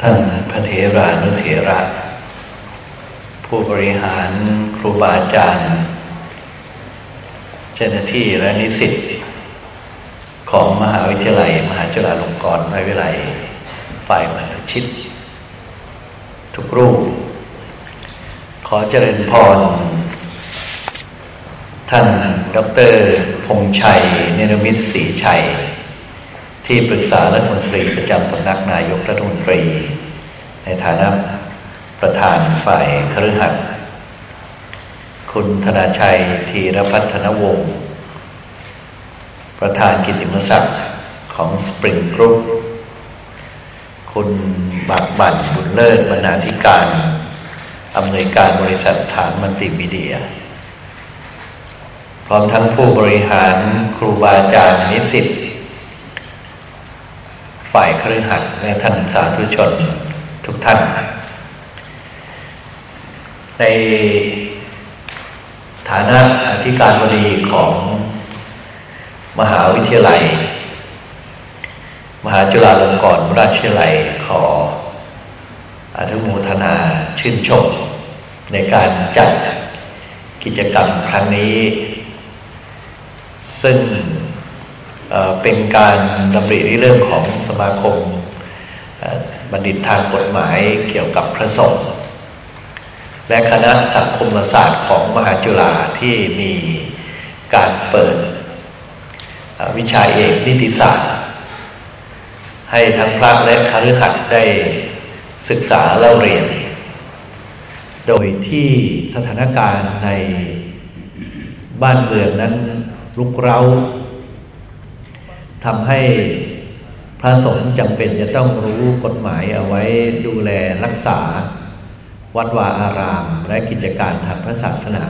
ท่านพระเถรานุเถระ ผู้บริหารครูบาอาจารย์ เจ้าหน้าที่และนิสิตของมหาวิทยาลัย มหาจุฬาลงกรณ์มหาวิทยาลัย ฝ่ายมหาชิต ทุกรูป ขอเจริญพร ท่านดรพงชัย เนรมิตศรีชัย ที่ปรึกษารัฐมนตรีประจำสำนักนายกรัฐมนตรี ในฐานะประธานฝ่ายครหัสคุณธนาชัยธีรพัฒนวงศ์ประธานกิติมศักดิ์ของสปริงกรุ๊ปคุณบากบั่นบุญเลิศบรรณาธิการอำนวยการบริษัทฐานมัลติมีเดีย พร้อมทั้งผู้บริหารครูบาอาจารย์นิสิต ฝ่ายครือขัดและท่านสาธุชนทุกท่าน ในฐานะอธิการบดีของมหาวิทยาลัย มหาจุฬาลงกรณราชวิทยาลัยขออนุโมทนาชื่นชม ในการจัดกิจกรรมครั้งนี้ ซึ่ง เป็นการดำรินเรื่องของสมาคมบัณฑิตทางกฎหมายเกี่ยวกับพระสงฆ์และคณะสังคมศาสตร์ของมหาจุฬาที่มีการเปิดวิชาเอกนิติศาสตร์ ให้ทั้งพระและคฤหัสถ์ได้ศึกษาเล่าเรียน โดยที่สถานการณ์ในบ้านเมืองนั้นลุกเร้า ทำให้พระสงฆ์จำเป็นจะต้องรู้กฎหมายเอาไว้ดูแลรักษา วัดวาอารามและกิจการทางพระศาสนา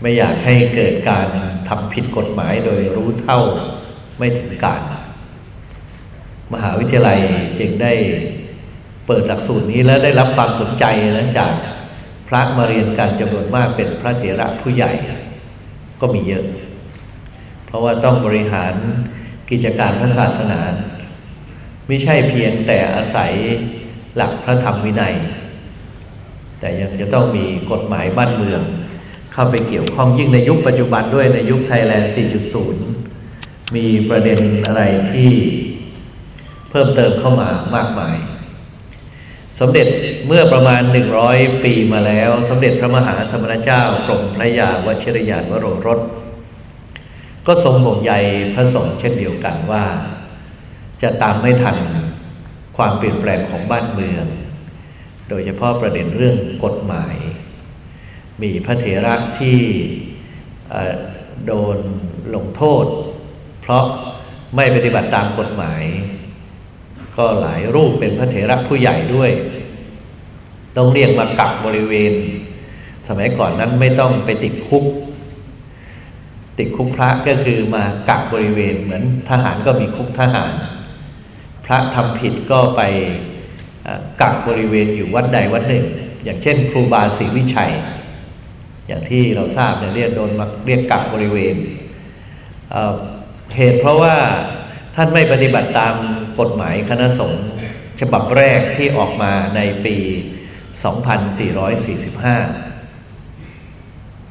ไม่อยากให้เกิดการทำผิดกฎหมายโดยรู้เท่าไม่ถึงการ มหาวิทยาลัยจึงได้เปิดหลักสูตรนี้และได้รับความสนใจนะจากพระมาเรียนกันจำนวนมากเป็นพระเถระผู้ใหญ่ก็มีเยอะ เพราะว่าต้องบริหารกิจการพระศาสนา ไม่ใช่เพียงแต่อาศัยหลักพระธรรมวินัย แต่ยังจะต้องมีกฎหมายบ้านเมือง เข้าไปเกี่ยวข้องยิ่งในยุคปัจจุบันด้วยในยุคไทยแลนด์ 4.0 มีประเด็นอะไรที่เพิ่มเติมเข้ามามากมาย สมเด็จเมื่อประมาณ 100 ปีมาแล้ว สมเด็จพระมหาสมณเจ้ากรมพระยาวชิรยานวโรรส ก็ทรงห่วงใยพระสงฆ์เช่นเดียวกันว่า จะตามไม่ทันความเปลี่ยนแปลงของบ้านเมือง โดยเฉพาะประเด็นเรื่องกฎหมาย มีพระเถระที่โดนลงโทษ เพราะไม่ปฏิบัติตามกฎหมาย ก็หลายรูปเป็นพระเถระผู้ใหญ่ด้วย ต้องเรียกมากักบริเวณ สมัยก่อนนั้นไม่ต้องไปติดคุก ติดคุกพระก็คือมากักบริเวณเหมือนทหารก็มีคุกทหาร พระทำผิดก็ไปกักบริเวณอยู่วัดใดวัดหนึ่ง อย่างเช่น ครูบาศรีวิชัย อย่างที่เราทราบเนี่ยเรียกโดนมาเรียกกักบริเวณเหตุเพราะว่าท่านไม่ปฏิบัติตามกฎหมายคณะสงฆ์ฉบับแรกที่ออกมาในปี 2445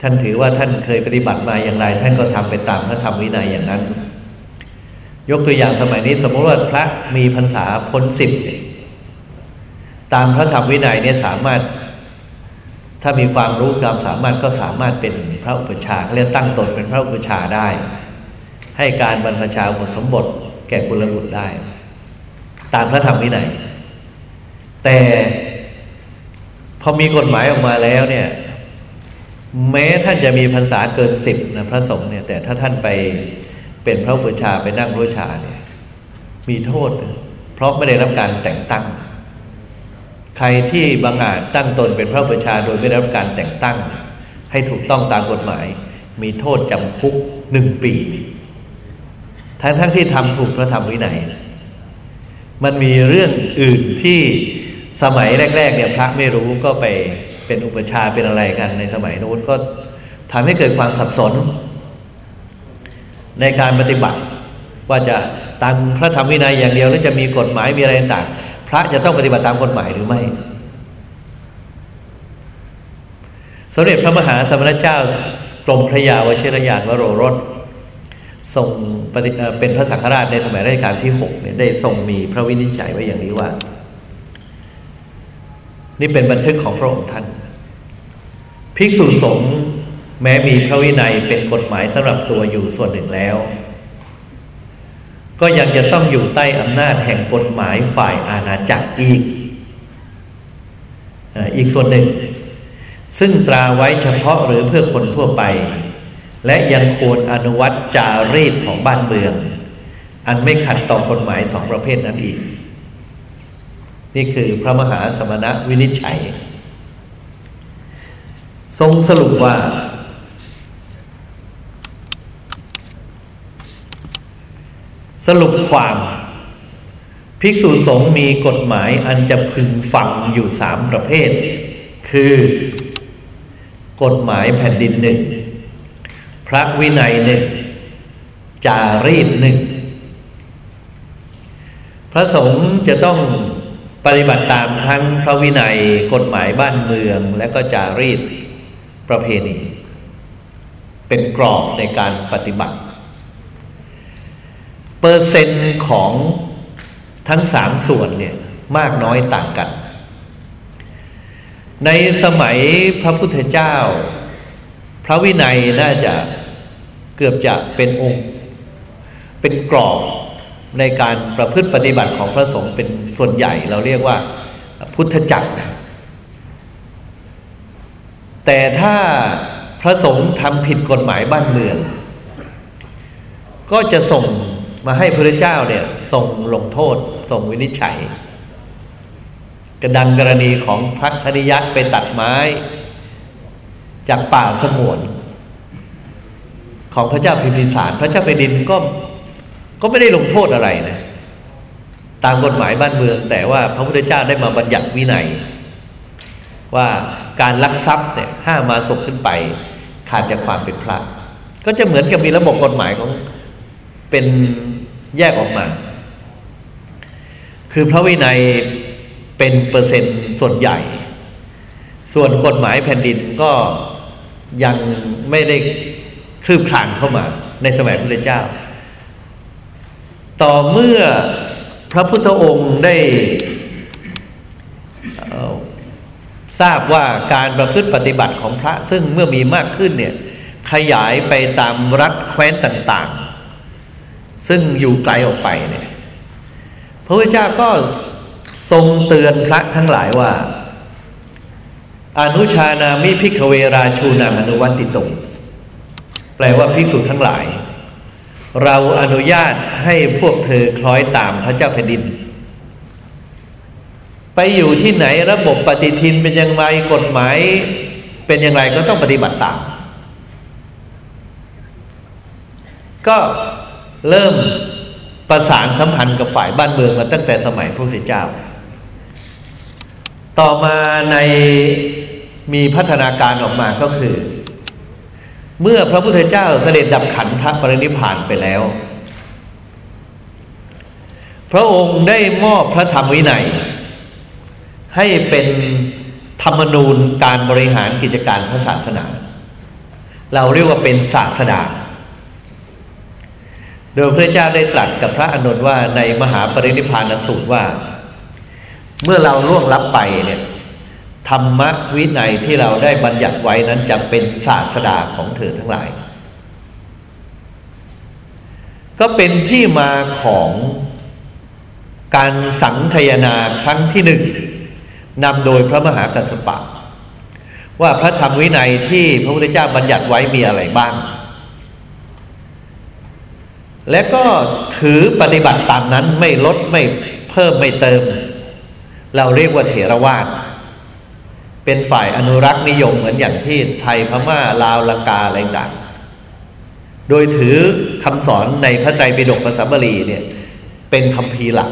ท่านถือว่าท่านเคยปฏิบัติมาอย่างไร ท่านก็ทำไปตามพระธรรมวินัยอย่างนั้น ยกตัวอย่างสมัยนี้สมมติว่าพระมีพรรษาพ้นสิบตามพระธรรมวินัยเนี่ยสามารถ ถ้ามีความรู้ความสามารถก็สามารถเป็นพระอุปชาเขาเรียกตั้งตนเป็นพระอุปชาได้ ให้การบรรพชาบทสมบทแก่กุลบุตรได้ ตามพระธรรมวินัยแต่พอมีกฎหมายออกมาแล้วเนี่ย แม้ท่านจะมีพรรษาเกินสิบนะพระสงฆ์เนี่ย แต่ถ้าท่านไปเป็นพระอุชาไปนั่งรู้ชาเนี่ย มีโทษ เพราะไม่ได้รับการแต่งตั้ง ใครที่บังอาจตั้งตนเป็นพระอุชาโดยไม่ได้รับการแต่งตั้ง ให้ถูกต้องตามกฎหมาย มีโทษจำคุกหนึ่งปี ทั้งทั้งที่ทำถูกพระธรรมวินัยมันมีเรื่องอื่นที่สมัยแรก ๆ เนี่ยพระไม่รู้ก็ไป เป็นอุปชาเป็นอะไรกันในสมัยโน้นก็ทำให้เกิดความสับสน ในการปฏิบัติ ว่าจะตามพระธรรมวินัยอย่างเดียวหรือจะมีกฎหมายมีอะไรต่างพระจะต้องปฏิบัติตามกฎหมายหรือไม่สมเด็จพระมหาสมณเจ้ากรมพระยาวชิรยานวโรรสทรงเป็นพระสังฆราชในสมัยรัชกาลที่หกเนี่ยได้ทรงมีพระวินิจฉัยไว้อย่างนี้ว่า นี่เป็นบันทึกของพระองค์ท่าน ภิกษุสงฆ์แม้มีพระวินัยเป็นกฎหมายสำหรับตัวอยู่ส่วนหนึ่งแล้ว ก็ยังจะต้องอยู่ใต้อำนาจแห่งกฎหมายฝ่ายอาณาจักรอีกอีกส่วนหนึ่ง ซึ่งตราไว้เฉพาะหรือเพื่อคนทั่วไป และยังควรอนุวัตจารีตของบ้านเมือง อันไม่ขัดต่อกฎหมายสองประเภทนั้นอีก นี่คือพระมหาสมณะวินิจฉัย ทรงสรุปว่า สรุปความ ภิกษุสงฆ์มีกฎหมายอันจะพึงฟังอยู่สามประเภท คือ กฎหมายแผ่นดินหนึ่งพระวินัยหนึ่งจารีตหนึ่งพระสงฆ์จะต้องปฏิบัติตามทั้งพระวินัยกฎหมายบ้านเมืองและก็จารีต ประเพณี เป็นกรอบในการปฏิบัติ เปอร์เซ็นต์ของทั้งสามส่วนเนี่ยมากน้อยต่างกัน ในสมัยพระพุทธเจ้า พระวินัยน่าจะเกือบจะเป็นองค์ เป็นกรอบในการประพฤติปฏิบัติของพระสงฆ์เป็นส่วนใหญ่เราเรียกว่าพุทธจักรนะ แต่ถ้าพระสงฆ์ทำผิดกฎหมายบ้านเมือง ก็จะส่งมาให้พระเจ้าเนี่ยทรงลงโทษทรงวินิจฉัย กระดังกรณีของพระธนิยักษ์ไปตัดไม้ จากป่าสมวน ของพระเจ้าพิมพิสาร พระเจ้าแผ่นดินก็ก็ไม่ได้ลงโทษอะไรนะตามกฎหมายบ้านเมือง แต่ว่าพระพุทธเจ้าได้มาบัญญัติวินัย ว่า การลักทรัพย์เนี่ยห้ามาศกขึ้นไป ขาดจากความเป็นพระ ก็จะเหมือนกับมีระบบกฎหมายของเป็นแยกออกมา คือพระวินัยเป็นเปอร์เซ็นต์ส่วนใหญ่ ส่วนกฎหมายแผ่นดินก็ยังไม่ได้คลืบคลานเข้ามา ในสมัยพระเจ้า ต่อเมื่อพระพุทธองค์ได้ ทราบว่าการประพฤติปฏิบัติของพระซึ่งเมื่อมีมากขึ้นเนี่ยขยายไปตามรัฐแคว้นต่างๆ ซึ่งอยู่ไกลออกไปเนี่ยพระพุทธเจ้าก็ทรงเตือนพระทั้งหลายว่า อนุชานามิพิกเวราชูนางอนุวันติตงแปลว่าภิกษุทั้งหลาย เราอนุญาตให้พวกเธอคล้อยตามพระเจ้าแผ่นดิน ไปอยู่ที่ไหนระบบปฏิทินเป็นอย่างไรกฎหมาย เป็นอย่างไรก็ต้องปฏิบัติตาม ก็เริ่มประสานสัมพันธ์กับฝ่ายบ้านเมืองมาตั้งแต่สมัยพระพุทธเจ้า ต่อมาในมีพัฒนาการออกมาก็คือ เมื่อพระพุทธเจ้าเสด็จดับขันธปรินิพานไปแล้ว พระองค์ได้มอบพระธรรมวินัย ให้เป็นธรรมนูญการบริหารกิจการพระศาสนา เราเรียกว่าเป็นศาสดา โดยพระเจ้าได้ตรัสกับพระอนุนว่าในมหาปรินิพานสูตรว่า เมื่อเราล่วงลับไปเนี่ยธรรมวินัยที่เราได้บัญญัติไว้นั้นจะเป็นศาสดาของเธอทั้งหลาย ก็เป็นที่มาของการสังทยนาครั้งที่หนึ่ง นำโดยพระมหากัสสปะ ว่าพระธรรมวินัยที่พระพุทธเจ้าบัญญัติไว้มีอะไรบ้าง และก็ถือปฏิบัติตามนั้นไม่ลดไม่เพิ่มไม่เติม เราเรียกว่าเถรวาทเป็นฝ่ายอนุรักษ์นิยมเหมือนอย่างที่ไทยพม่าลาวลังกาอะไรต่างโดยถือคำสอนในพระไตรปิฎกภาษาบาลีเนี่ยเป็นคำพีหลัก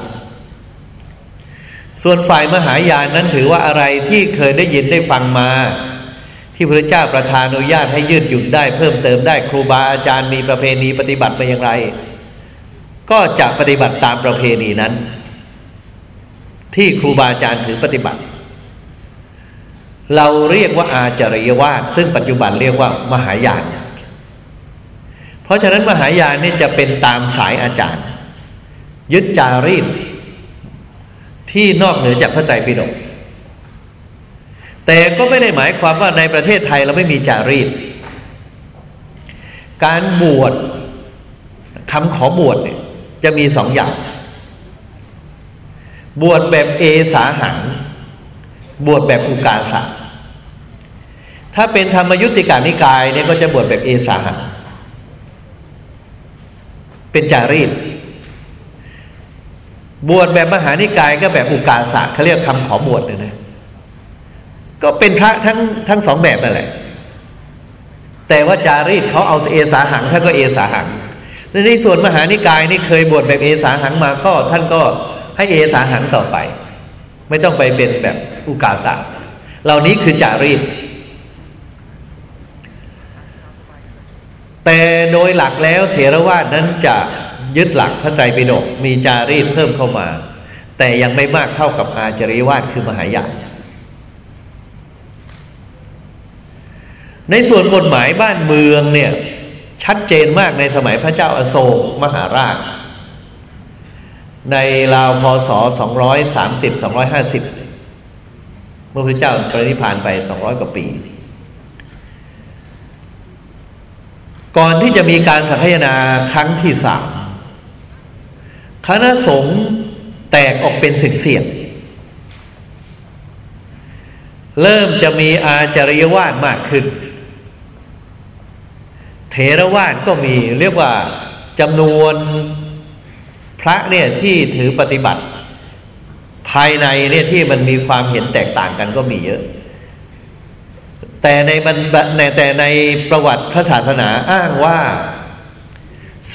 ส่วนฝ่ายมหายานนั้นถือว่าอะไรที่เคยได้ยินได้ฟังมา ที่พระเจ้าประทานอนุญาตให้ยืดหยุ่นได้เพิ่มเติมได้ครูบาอาจารย์มีประเพณีปฏิบัติไปอย่างไร ก็จะปฏิบัติตามประเพณีนั้น ที่ครูบาอาจารย์ถือปฏิบัติ เราเรียกว่าอาจริยวาสซึ่งปัจจุบันเรียกว่ามหายาน เพราะฉะนั้นมหายานนี่จะเป็นตามสายอาจารย์ ยึดจารีต ที่นอกเหนือจากพระไตรปิฎกแต่ก็ไม่ได้หมายความว่าในประเทศไทยเราไม่มีจารีต การบวชคำขอบวชเนี่ยจะมีสองอย่าง บวชแบบเอสาหัง บวชแบบอุกาสะถ้าเป็นธรรมยุติกานิกายเนี่ยก็จะบวชแบบเอสาหัง เป็นจารีต บวชแบบมหานิกายก็แบบอุกาสะเขาเรียกคำขอบวชเนี่ยนะ ก็เป็นพระทั้งทั้งสองแบบนั่นแหละ แต่ว่าจารีตเขาเอาเอสาหังท่านก็เอสาหังในส่วนมหานิกายนี่เคยบวชแบบเอสาหังมาก็ ท่านก็ให้เอสาหังต่อไป ไม่ต้องไปเป็นแบบอุกาสะเหล่านี้คือจารีตแต่โดยหลักแล้วเถรวาทนั้นจะ ยึดหลักพระไตรปิฎกมีจารีตเพิ่มเข้ามา แต่ยังไม่มากเท่ากับอาจริวาทคือมหายานในส่วนกฎหมายบ้านเมืองเนี่ยชัดเจนมากในสมัยพระเจ้าอาโศกมหาราช ในราวพศสองร้อยสามสิบสองร้อยห้าสิบเมื่อพระเจ้าปรินิพานไปสองร้อยกว่าปี ก่อนที่จะมีการสังคยนาครั้งที่สาม คณะสงฆ์แตกออกเป็นเสียงเริ่มจะมีอาจาริยวาสมากขึ้น เถรวาทก็มีเรียกว่าจำนวนพระเนี่ยที่ถือปฏิบัติ ภายในเนี่ยที่มันมีความเห็นแตกต่างกันก็มีเยอะ แต่ในมันแต่ในประวัติพระศาสนาอ้างว่า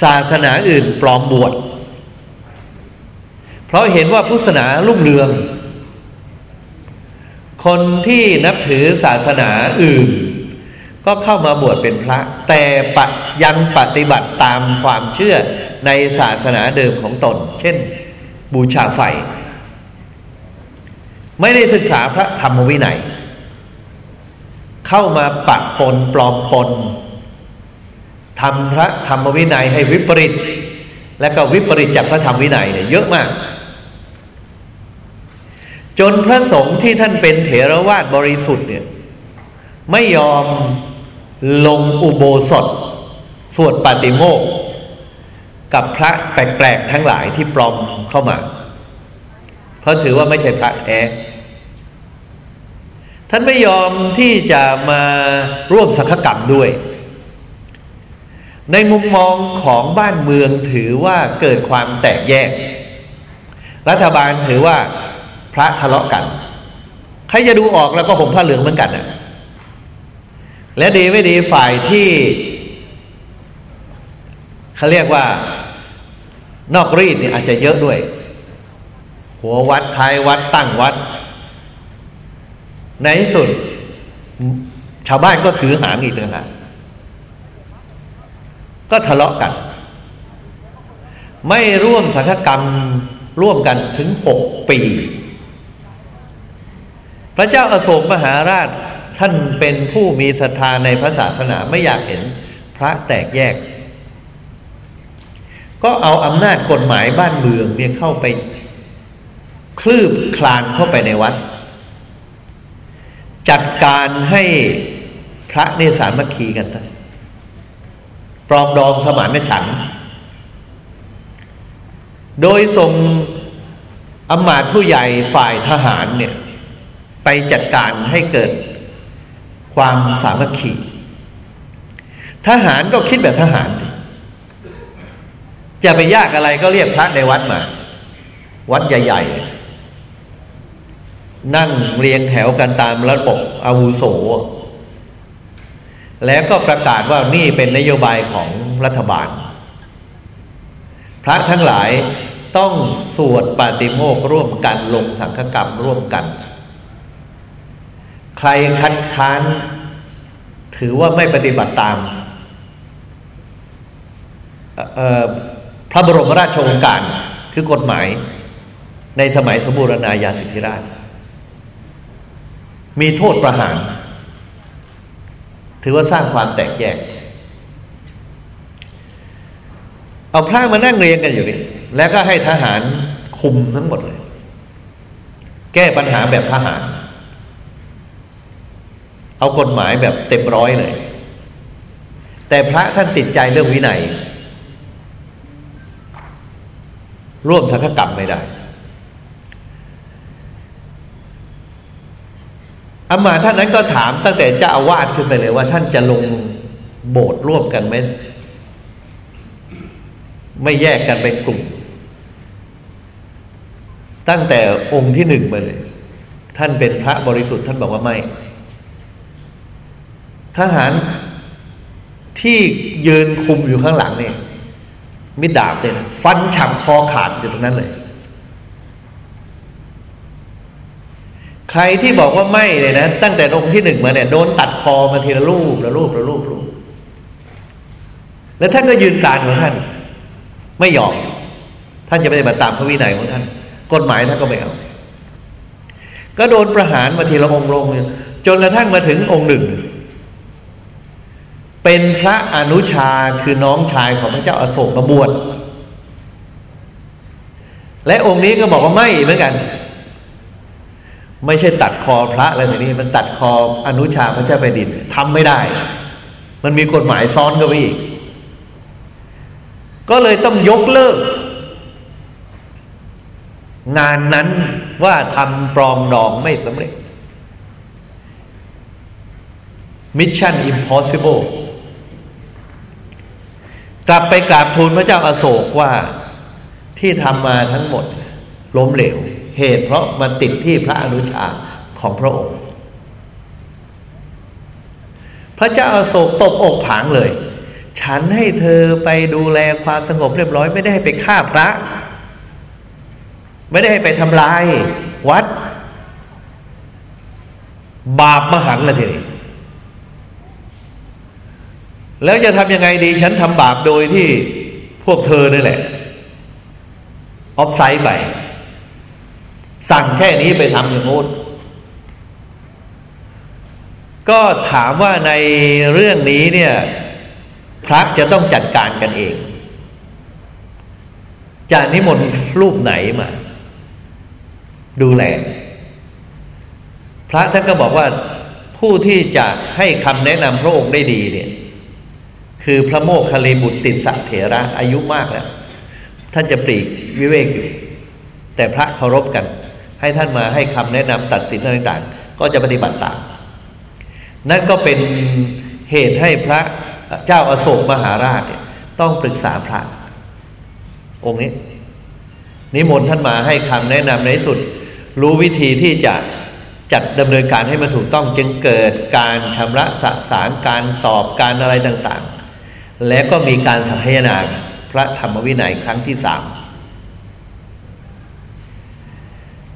ศาสนาอื่นปลอมบวช เพราะเห็นว่าพุทธศาสนาลุ่งเรือง คนที่นับถือศาสนาอื่น ก็เข้ามาบวชเป็นพระ แต่ปยังปฏิบัติตามความเชื่อในศาสนาเดิมของตน เช่น บูชาไฟ ไม่ได้ศึกษาพระธรรมวินัย เข้ามาปะปนปลอมปนทำพระธรรมวินัยให้วิปริต และก็วิปริตจากพระธรรมวินัยเนี่ยเยอะมาก จนพระสงฆ์ที่ท่านเป็นเถรวาทบริสุทธิ์เนี่ยไม่ยอมลงอุโบสถ สวดปาติโมกกับพระแปลกๆทั้งหลายที่ปลอมเข้ามา เพราะถือว่าไม่ใช่พระแท้ ท่านไม่ยอมที่จะมาร่วมสังฆกรรมด้วย ในมุมมองของบ้านเมืองถือว่าเกิดความแตกแยก รัฐบาลถือว่า พระทะเลาะกัน ใครจะดูออกแล้วก็ผมผ้าเหลืองเหมือนกันนะ่ะและดีไม่ดีฝ่ายที่เขาเรียกว่านอกรีดเนี่ยอาจจะเยอะด้วย หัววัดท้ายวัดตั้งวัด ในที่สุด ชาวบ้านก็ถือหางอีกต่างหากก็ทะเลาะกัน ไม่ร่วมสังฆกรรมร่วมกันถึงหกปี พระเจ้าอโศกมหาราชท่านเป็นผู้มีศรัทธาในพระศาสนาไม่อยากเห็นพระแตกแยก ก็เอาอำนาจกฎหมายบ้านเมืองเนี่ยเข้าไป คลืบคลานเข้าไปในวัด จัดการให้พระเนสารมัคคีกันปรองดองสมานฉันโดยทรงอำมาตย์ผู้ใหญ่ฝ่ายทหารเนี่ย ไปจัดการให้เกิดความสามัคคีทหารก็คิดแบบทหาร จะไปยากอะไรก็เรียกพระในวัดมา วัดใหญ่ ๆ นั่งเรียงแถวกันตามระบบอาวุโส แล้วก็ประกาศว่านี่เป็นนโยบายของรัฐบาล พระทั้งหลายต้องสวดปาติโมกร่วมกันลงสังฆกรรมร่วมกัน ใครคัดค้าน ถือว่าไม่ปฏิบัติตามพระบรมราชโองการคือกฎหมายในสมัยสมบูรณาญาสิทธิราช มีโทษประหาร ถือว่าสร้างความแตกแยก เอาพระมานั่งเรียงกันอยู่นี่แล้วก็ให้ทหารคุมทั้งหมดเลย แก้ปัญหาแบบทหาร เอากฎหมายแบบเต็มร้อยเลย แต่พระท่านติดใจเรื่องวินัย ร่วมสังฆกรรมไม่ได้อามาท่านนั้นก็ถามตั้งแต่เจ้าอาวาสขึ้นไปเลยว่า ท่านจะลงโบสถ์ร่วมกันไหมไม่แยกกันเป็นกลุ่ม ตั้งแต่องค์ที่หนึ่งมาเลย ท่านเป็นพระบริสุทธิ์ท่านบอกว่าไม่ ทหารที่ยืนคุมอยู่ข้างหลังเนี่ยมิดดาบเนี่ยฟันฉับคอขาดอยู่ตรงนั้นเลย ใครที่บอกว่าไม่เลยนะตั้งแต่องค์ที่หนึ่งมาเนี่ยโดนตัดคอมาทีละรูปละรูปละรูปรูปแล้วท่านก็ยืนการของท่าน ไม่ยอม ท่านจะไม่ได้มาตามพระวินัยของท่าน กฎหมายท่านก็ไม่เอา ก็โดนประหารมาทีละองค์ลงจนกระทั่งมาถึงองค์หนึ่ง เป็นพระอนุชาคือน้องชายของพระเจ้าอาโศกมาบวชและองค์นี้ก็บอกว่าไม่เหมือนกัน ไม่ใช่ตัดคอพระอะไรทีนี้ มันตัดคออนุชาพระเจ้าแผ่นดินทำไม่ได้ มันมีกฎหมายซ้อนกันไปอีก ก็เลยต้องยกเลิก งานนั้นว่าทำปลองดองไม่สำเร็จ Mission Impossible กลับไปกราบทูลพระเจ้าอาโศกว่าที่ทำมาทั้งหมดล้มเหลว เหตุเพราะมันติดที่พระอนุชาของพระองค์ พระเจ้าอาโศกตบอกผางเลย ฉันให้เธอไปดูแลความสงบเรียบร้อย ไม่ได้ให้ไปฆ่าพระ ไม่ได้ให้ไปทำลายวัด บาปมหันละทีนี้ แล้วจะทำยังไงดี ฉันทำบาปโดยที่พวกเธอนี่แหละ ออฟไซด์ไป สั่งแค่นี้ไปทำอย่างงู้นก็ถามว่าในเรื่องนี้เนี่ย พระจะต้องจัดการกันเอง จะนิมนต์รูปไหนมา ดูแล พระท่านก็บอกว่าผู้ที่จะให้คำแนะนำพระองค์ได้ดีเนี่ย คือพระโมคคัลลบุตรติสเถระอายุมากแล้ว ท่านจะปลีกวิเวกอยู่ แต่พระเคารพกัน ให้ท่านมาให้คำแนะนำตัดสินอะไรต่างก็จะปฏิบัติตาม นั่นก็เป็นเหตุให้พระเจ้าอาโศกมหาราชเนี่ยต้องปรึกษาพระ องค์นี้ นิมนต์ท่านมาให้คำแนะนำในสุด รู้วิธีที่จะจัดดำเนินการให้มันถูกต้องจึงเกิดการชำระสสารการสอบการอะไรต่าง และก็มีการสังยนาพระธรรมวินัยครั้งที่สาม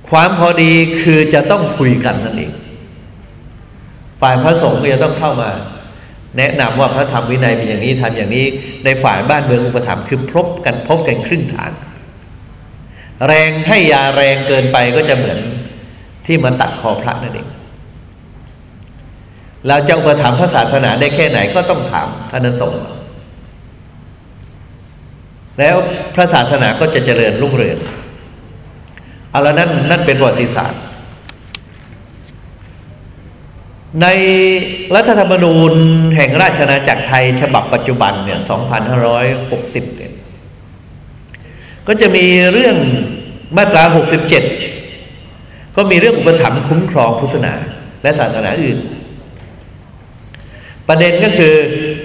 ความพอดีคือจะต้องคุยกันนั่นเองฝ่ายพระสงฆ์ก็จะต้องเข้ามา แนะนำว่าพระธรรมวินัยเป็นอย่างนี้ทำอย่างนี้ ในฝ่ายบ้านเมืองอุปถัมภ์คือพบกันพบกันครึ่งทาง แรงให้ยาแรงเกินไปก็จะเหมือนที่มันตัดคอพระนั่นเองเราจะอุปถัมภ์พระศาสนาได้แค่ไหนก็ต้องถามท่านสงฆ์ แล้วพระศาสนาก็จะเจริญรุ่งเรืองเอาละนั่นนั่นเป็นประวัติศาสตร์ ในรัฐธรรมนูญแห่งราชนาจักรไทยฉบับปัจจุบันเนี่ย 2560เนี่ยก็จะมีเรื่องมาตรา 67 ก็มีเรื่องอุปถัมภ์คุ้มครองพุทธศาสนาและศาสนาอื่น ประเด็นก็คือ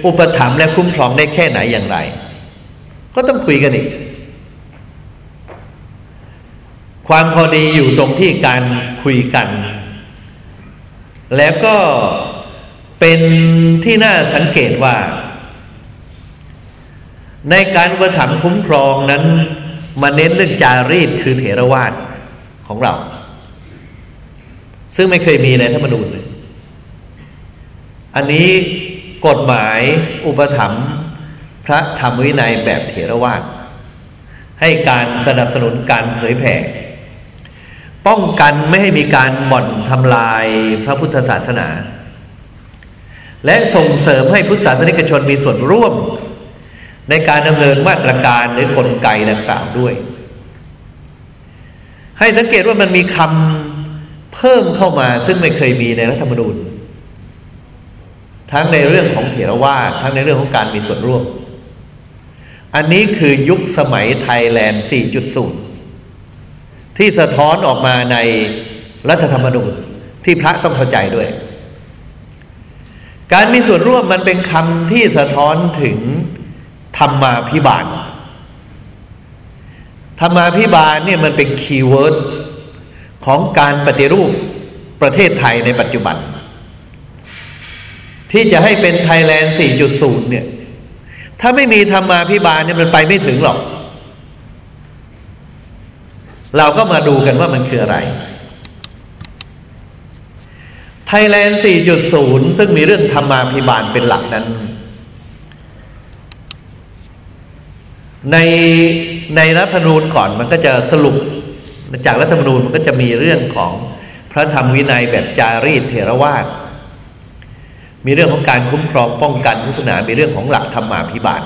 อุปถัมภ์และคุ้มครองได้แค่ไหนอย่างไร ก็ต้องคุยกันอีก ความพอดีอยู่ตรงที่การคุยกัน แล้วก็เป็นที่น่าสังเกตว่า ในการอุปถัมภ์คุ้มครองนั้น มาเน้นเรื่องจารีตคือเถรวาทของเรา ซึ่งไม่เคยมีในธรรมนูญเลยอันนี้กฎหมายอุปถัมภ์ พระธรรมวินัยแบบเถรวาทให้การสนับสนุนการเผยแผ่ป้องกันไม่ให้มีการบ่อนทำลายพระพุทธศาสนา และส่งเสริมให้พุทธศาสนิกชนมีส่วนร่วม ในการดำเนินมาตรการหรือกลไกดังกล่าวด้วย ให้สังเกตว่ามันมีคำเพิ่มเข้ามาซึ่งไม่เคยมีในรัฐธรรมนูญ ทั้งในเรื่องของเถรวาททั้งในเรื่องของการมีส่วนร่วม อันนี้คือยุคสมัยไทยแลนด์ 4.0 ที่สะท้อนออกมาในรัฐธรรมนูญที่พระต้องเข้าใจด้วย การมีส่วนร่วมมันเป็นคำที่สะท้อนถึงธรรมาภิบาล ธรรมาภิบาลเนี่ยมันเป็น keyword ของการปฏิรูปประเทศไทยในปัจจุบัน ที่จะให้เป็นไทยแลนด์ 4.0 เนี่ย ถ้าไม่มีธรรมาภิบาลเนี่ยมันไปไม่ถึงหรอก เราก็มาดูกันว่ามันคืออะไร ไทยแลนด์ 4.0 ซึ่งมีเรื่องธรรมาพิบาลเป็นหลักนั้น ในในรัฐธรรมนูญก่อนมันก็จะสรุปจากรัฐธรรมนูญมันก็จะมีเรื่องของพระธรรมวินัยแบบจารีตเถรวาท มีเรื่องของการคุ้มครองป้องกันพุทธศาสนามีเรื่องของหลักธรรมาภิบาล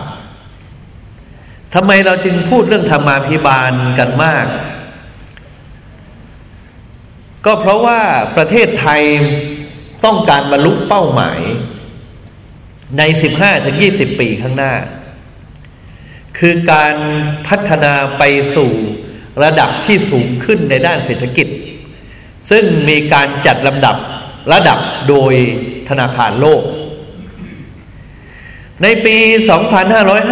ทำไมเราจึงพูดเรื่องธรรมาภิบาลกันมาก ก็เพราะว่าประเทศไทยต้องการบรรลุเป้าหมาย ใน 15-20 ปีข้างหน้า คือการพัฒนาไปสู่ระดับที่สูงขึ้นในด้านเศรษฐกิจ ซึ่งมีการจัดลำดับระดับโดย ธนาคารโลก ในปี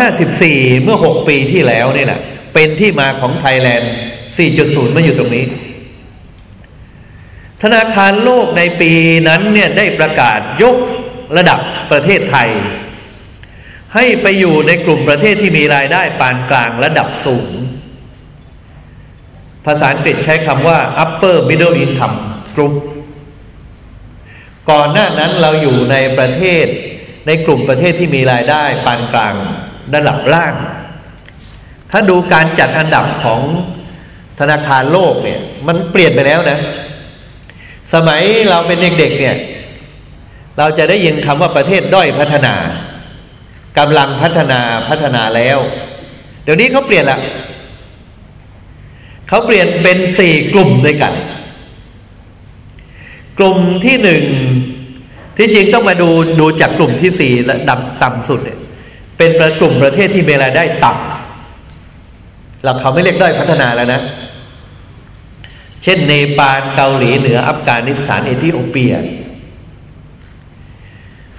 2554 เมื่อ 6 ปีที่แล้วนี่แหละ เป็นที่มาของไทยแลนด์ 4.0 มาอยู่ตรงนี้ ธนาคารโลกในปีนั้นเนี่ยได้ประกาศยกระดับประเทศไทย ให้ไปอยู่ในกลุ่มประเทศที่มีรายได้ปานกลางระดับสูง ภาษาอังกฤษใช้คำว่า upper middle income group ก่อนหน้านั้นเราอยู่ในประเทศในกลุ่มประเทศที่มีรายได้ปานกลางระดับล่าง ถ้าดูการจัดอันดับของธนาคารโลกเนี่ย มันเปลี่ยนไปแล้วนะ สมัยเราเป็นเด็กๆเนี่ย เราจะได้ยินคำว่าประเทศด้อยพัฒนากำลังพัฒนาพัฒนาแล้ว เดี๋ยวนี้เขาเปลี่ยนละเขาเปลี่ยนเป็นสี่กลุ่มด้วยกัน กลุ่มที่หนึ่งที่จริงต้องมาดูดูจากกลุ่มที่สี่และดำต่ำสุดเนี่ยเป็นประกลุ่มประเทศที่มีรายได้ต่ำเราเขาไม่เรียกด้อยพัฒนาแล้วนะ เช่นเนปาลเกาหลีเหนืออัฟกานิสถานเอธิโอเปีย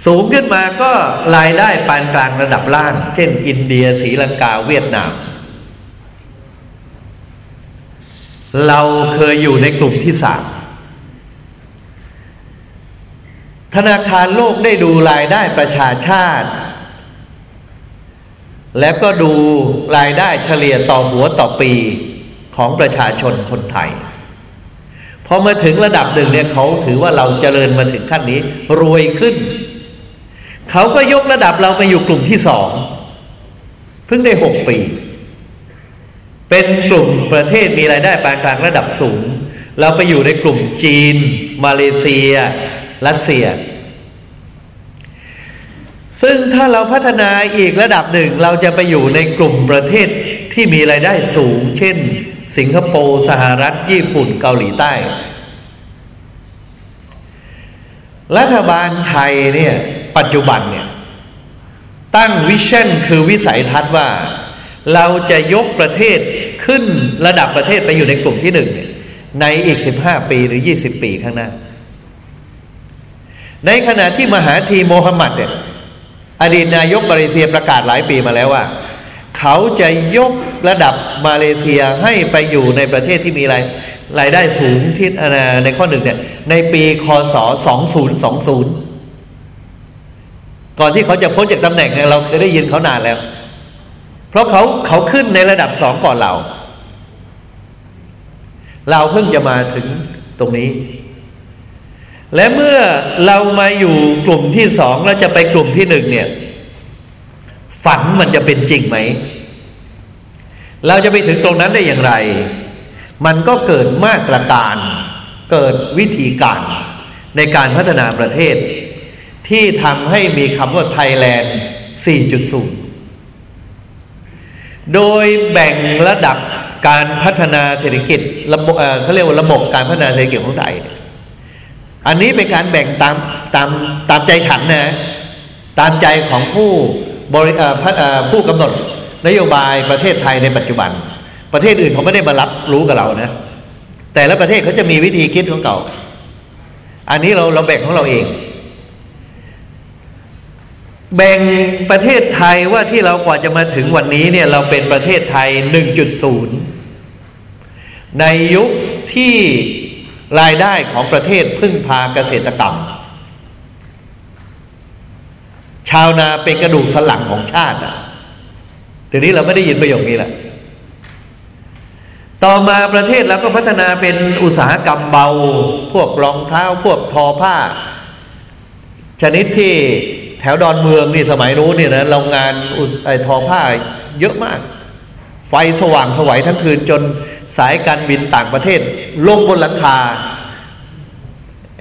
สูงขึ้นมาก็รายได้ปานกลางระดับล่าง เช่น อินเดียศรีลังกาเวียดนาม เราเคยอยู่ในกลุ่มที่สาม ธนาคารโลกได้ดูรายได้ประชาชาติ และก็ดูรายได้เฉลี่ยต่อหัวต่อปีของประชาชนคนไทยพอมาถึงระดับหนึ่งเนี่ยเขาถือว่าเราเจริญมาถึงขั้นนี้ รวยขึ้น เขาก็ยกระดับเราไปอยู่กลุ่มที่สองเพิ่งได้หกปี เป็นกลุ่มประเทศมีรายได้ปานกลางระดับสูง เราไปอยู่ในกลุ่มจีน มาเลเซีย รัสเซีย ซึ่งถ้าเราพัฒนาอีกระดับหนึ่งเราจะไปอยู่ในกลุ่มประเทศที่มีรายได้สูง เช่น สิงคโปร์สหรัฐ ญี่ปุ่นเกาหลีใต้ รัฐบาลไทยเนี่ยปัจจุบันเนี่ยตั้งวิชั่นคือวิสัยทัศน์ว่า เราจะยกประเทศขึ้นระดับประเทศไปอยู่ในกลุ่มที่หนึ่งเนี่ยในอีกสิบห้าปีหรือยี่สิบปีข้างหน้า ในขณะที่มหาธีโมฮัมหมัดเนี่ยอดีตนายกมาเลเซียประกาศหลายปีมาแล้วว่า เขาจะยกระดับมาเลเซียให้ไปอยู่ในประเทศที่มีรายรายได้สูงที่ในข้อหนึ่งเนี่ยในปีคศ 2020 ก่อนที่เขาจะพ้นจากตำแหน่งเนี่ยเราเคยได้ยินเขานานแล้ว เพราะเขาเขาขึ้นในระดับสองก่อนเรา เราเพิ่งจะมาถึงตรงนี้ และเมื่อเรามาอยู่กลุ่มที่สองแล้วจะไปกลุ่มที่หนึ่งเนี่ย ฝันมันจะเป็นจริงไหม เราจะไปถึงตรงนั้นได้อย่างไร มันก็เกิดมาตรการ เกิดวิธีการในการพัฒนาประเทศ ที่ทำให้มีคำว่าไทยแลนด์ 4.0 โดยแบ่งระดับการพัฒนาเศรษฐกิจระบบเขาเรียกว่าระบบการพัฒนาเศรษฐกิจของไทย อันนี้เป็นการแบ่งตามตามตามใจฉันนะตามใจของผู้บริผู้กำหนดนโยบายประเทศไทยในปัจจุบัน ประเทศอื่นเขาไม่ได้มารับรู้กับเรานะ แต่ละประเทศเขาจะมีวิธีคิดของเขาอันนี้เราเราแบ่งของเราเอง แบ่งประเทศไทยว่าที่เรากว่าจะมาถึงวันนี้เนี่ยเราเป็นประเทศไทย 1.0 ในยุคที่ รายได้ของประเทศพึ่งพาเกษตรกรรม ชาวนาเป็นกระดูกสันหลังของชาติอะเดี๋ยวนี้เราไม่ได้ยินประโยคนี้แหละต่อมาประเทศเราก็พัฒนาเป็นอุตสาหกรรมเบา พวกรองเท้าพวกทอผ้า ชนิดที่แถวดอนเมืองนี่สมัยนู้นเนี่ยนะโรงงานไอทอผ้าเยอะมาก ไฟสว่างสวัยทั้งคืนจน สายการบินต่างประเทศ ลงบนหลังคา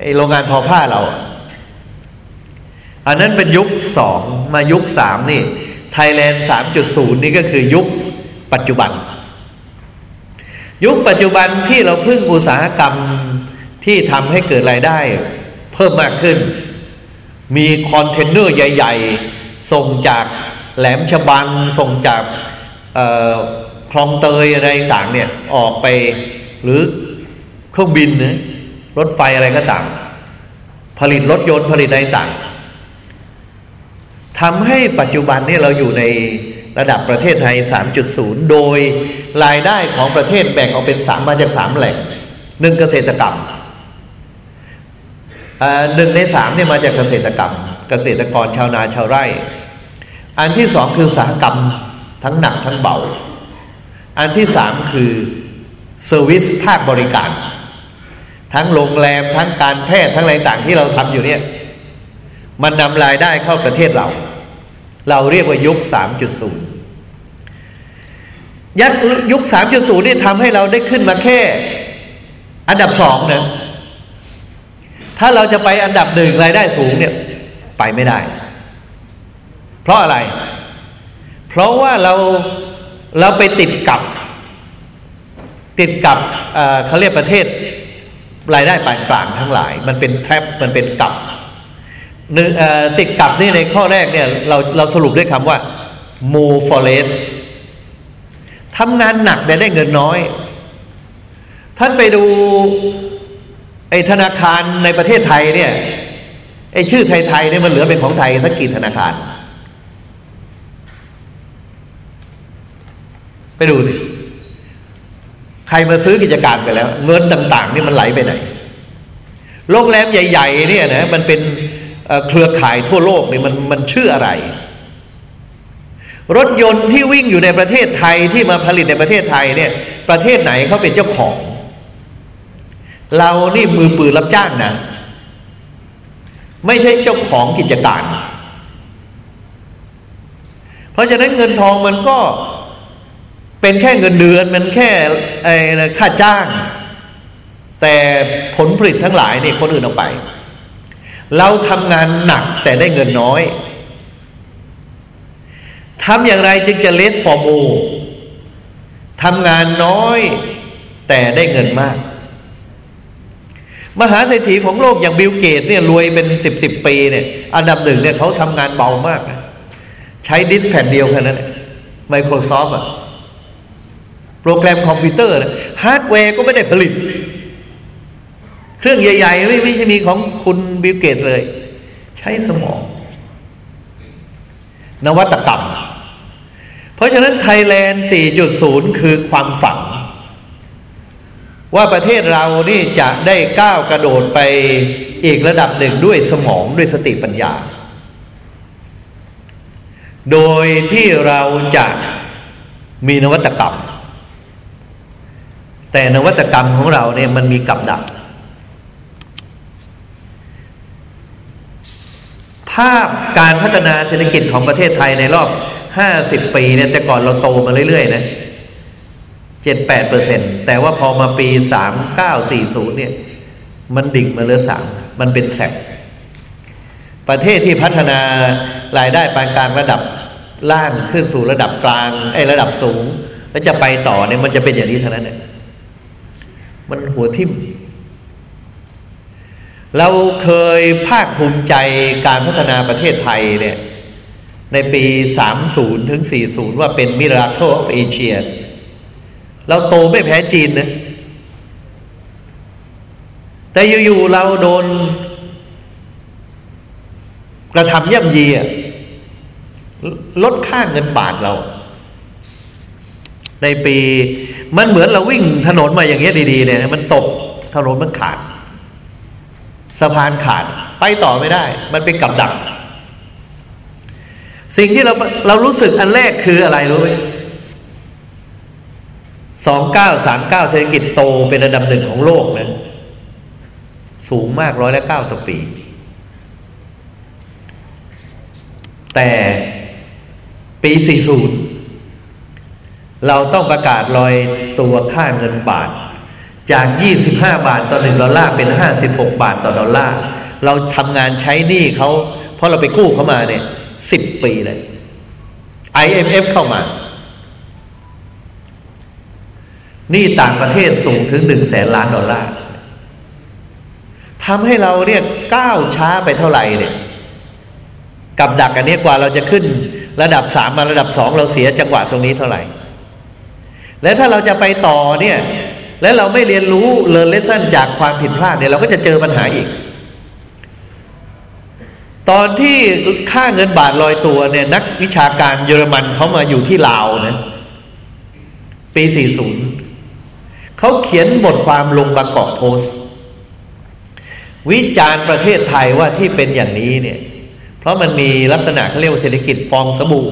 ไอโรงงานทอผ้าเรา อันนั้นเป็นยุคสองมายุคสามนี่ไทยแลนด์สามจุดศูนย์นี่ก็คือยุคปัจจุบัน ยุคปัจจุบันที่เราพึ่งอุตสาหกรรมที่ทำให้เกิดรายได้ เพิ่มมากขึ้น มีคอนเทนเนอร์ใหญ่ ๆ ส่งจากแหลมฉบังส่งจาก คลองเตยอะไรต่างเนี่ยออกไปหรือเครื่องบินนะรถไฟอะไรก็ต่าง ผลิตรถยนต์ผลิตอะไรต่างทำให้ปัจจุบันนี้เราอยู่ในระดับประเทศไทย 3.0 โดยรายได้ของประเทศแบ่งออกเป็นสามมาจากสามแหล่งหนึ่งเกษตรกรรมหนึ่งในสามเนี่ยมาจากเกษตรกรรม เกษตรกรชาวนาชาวไร่ อันที่สองคือสาหกรรมทั้งหนักทั้งเบา อันที่สามคือเซอร์วิสภาคบริการ ทั้งโรงแรมทั้งการแพทย์ทั้งอะไรต่างที่เราทำอยู่เนี่ย มันนำรายได้เข้าประเทศเรา เราเรียกว่ายุคสามจุดศูนย์ยักยุคสามจุดศูนย์นี่ทำให้เราได้ขึ้นมาแค่ อันดับสองนะ ถ้าเราจะไปอันดับหนึ่งรายได้สูงเนี่ย ไปไม่ได้ เพราะอะไร เพราะว่าเรา เราไปติดกับ ติดกับเขาเรียกประเทศรายได้ปานกลางทั้งหลาย มันเป็นแทรปมันเป็นกับติดกับนี่ในข้อแรกเนี่ยเราเราสรุปด้วยคำว่า more for less ทำงานหนักแต่ได้เงินน้อย ท่านไปดูไอธนาคารในประเทศไทยเนี่ยไอชื่อไทยๆเนี่ยมันเหลือเป็นของไทยสักกี่ธนาคาร ไปดูสิ ใครมาซื้อกิจการไปแล้ว เงินต่าง ๆ นี่มันไหลไปไหน โรงแรมใหญ่ ๆ เนี่ยนะมันเป็นเครือข่ายทั่วโลกนี่มันมันชื่ออะไร รถยนต์ที่วิ่งอยู่ในประเทศไทยที่มาผลิตในประเทศไทยเนี่ย ประเทศไหนเขาเป็นเจ้าของ เรานี่มือปืนรับจ้างนะ ไม่ใช่เจ้าของกิจการ เพราะฉะนั้นเงินทองมันก็ เป็นแค่เงินเดือนมันแค่ไอ้ค่าจ้าง แต่ผลผลิตทั้งหลายนี่คนอื่นเอาไป เราทำงานหนักแต่ได้เงินน้อยทำอย่างไรจึงจะ less for more ทำงานน้อยแต่ได้เงินมาก มหาเศรษฐีของโลกอย่าง Bill Gates เนี่ยรวยเป็นสิบสิบปีเนี่ยอันดับหนึ่งเนี่ยเขาทำงานเบามากนะใช้ดิสแผ่นเดียวแค่นั้น Microsoft อะ โปรแกรมคอมพิวเตอร์ฮาร์ดแวร์ก็ไม่ได้ผลิต เครื่องใหญ่ ๆ ไม่ไม่ใช่มีของคุณ Bill Gates เลย ใช้สมอง นวัตกรรม เพราะฉะนั้นไทยแลนด์ 4.0 คือความฝัน ว่าประเทศเรานี่จะได้ก้าวกระโดดไปอีกระดับหนึ่งด้วยสมองด้วยสติปัญญา โดยที่เราจะมีนวัตกรรม แต่นวัตกรรมของเราเนี่ยมันมีกับดัก ภาพการพัฒนาเศรษฐกิจของประเทศไทยในรอบห้าสิบปีเนี่ยแต่ก่อนเราโตมาเรื่อยๆนะเจ็ดแปดเปอร์เซ็นแต่ว่าพอมาปีสามเก้าสี่ศูนย์เนี่ย มันดิ่งมาเหลือสามมันเป็นแทร็กประเทศที่พัฒนารายได้ปานกลางระดับล่างขึ้นสู่ระดับกลางไอ้ระดับสูง แล้วจะไปต่อเนี่ยมันจะเป็นอย่างนี้เท่านั้นเนี่ย มันหัวทิ่ม เราเคยภาคภูมิใจการพัฒนาประเทศไทยเนี่ยในปี 30 ถึง 40 ว่าเป็นมิราเคิลของเอเชีย เราโตไม่แพ้จีนนะแต่อยู่ ๆ เราโดน กระทำย่ำยีลดค่าเงินบาทเรา ในปี มันเหมือนเราวิ่งถนนมาอย่างเงี้ยดีๆเนี่ยมันตกถนนมันขาด สะพานขาด ไปต่อไม่ได้ มันเป็นกับดัก สิ่งที่เราเรารู้สึกอันแรกคืออะไรรู้ไหมสองเก้าสามเก้าเศรษฐกิจโตเป็นระดับหนึ่งของโลกนะสูงมากร้อยละเก้าต่อปี แต่ปีสี่ศูนย์ เราต้องประกาศลอยตัวค่าเงินบาท จาก 25 บาทต่อหนึ่งดอลลาร์เป็น 56 บาทต่อดอลลาร์เราทำงานใช้หนี้เขาเพราะเราไปกู้เขามาเนี่ยสิบปีเลย IMF เข้ามา นี่ต่างประเทศสูงถึงหนึ่งแสนล้านดอลลาร์ทำให้เราเนี่ยก้าวช้าไปเท่าไหร่เนี่ย กับดักอันนี้กว่าเราจะขึ้นระดับสามมาระดับสองเราเสียจังหวะตรงนี้เท่าไหร่ และถ้าเราจะไปต่อเนี่ยและเราไม่เรียนรู้เรียนเลสันจากความผิดพลาดเนี่ยเราก็จะเจอปัญหาอีก ตอนที่ค่าเงินบาทลอยตัวเนี่ยนักวิชาการเยอรมันเขามาอยู่ที่ลาวนะปี 40 เขาเขียนบทความลงบางกอกโพสต์วิจารณ์ประเทศไทยว่าที่เป็นอย่างนี้เนี่ย เพราะมันมีลักษณะเขาเรียกว่าเศรษฐกิจฟองสบู่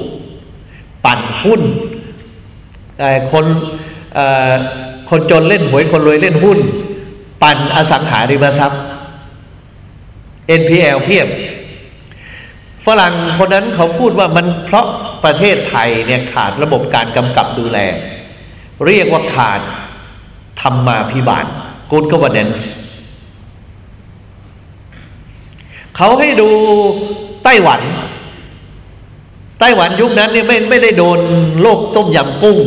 ปั่นหุ้น คนคนจนเล่นหวยคนรวยเล่นหุ้น ปั่นอสังหาริมทรัพย์ NPL เพียบ ฝรั่งคนนั้นเขาพูดว่ามันเพราะประเทศไทยเนี่ยขาดระบบการกำกับดูแล เรียกว่าขาดธรรมาพิบาล good governance เขาให้ดูไต้หวัน ไต้หวันยุคนั้นเนี่ยไม่ไม่ได้โดนโลกต้มยำกุ้ง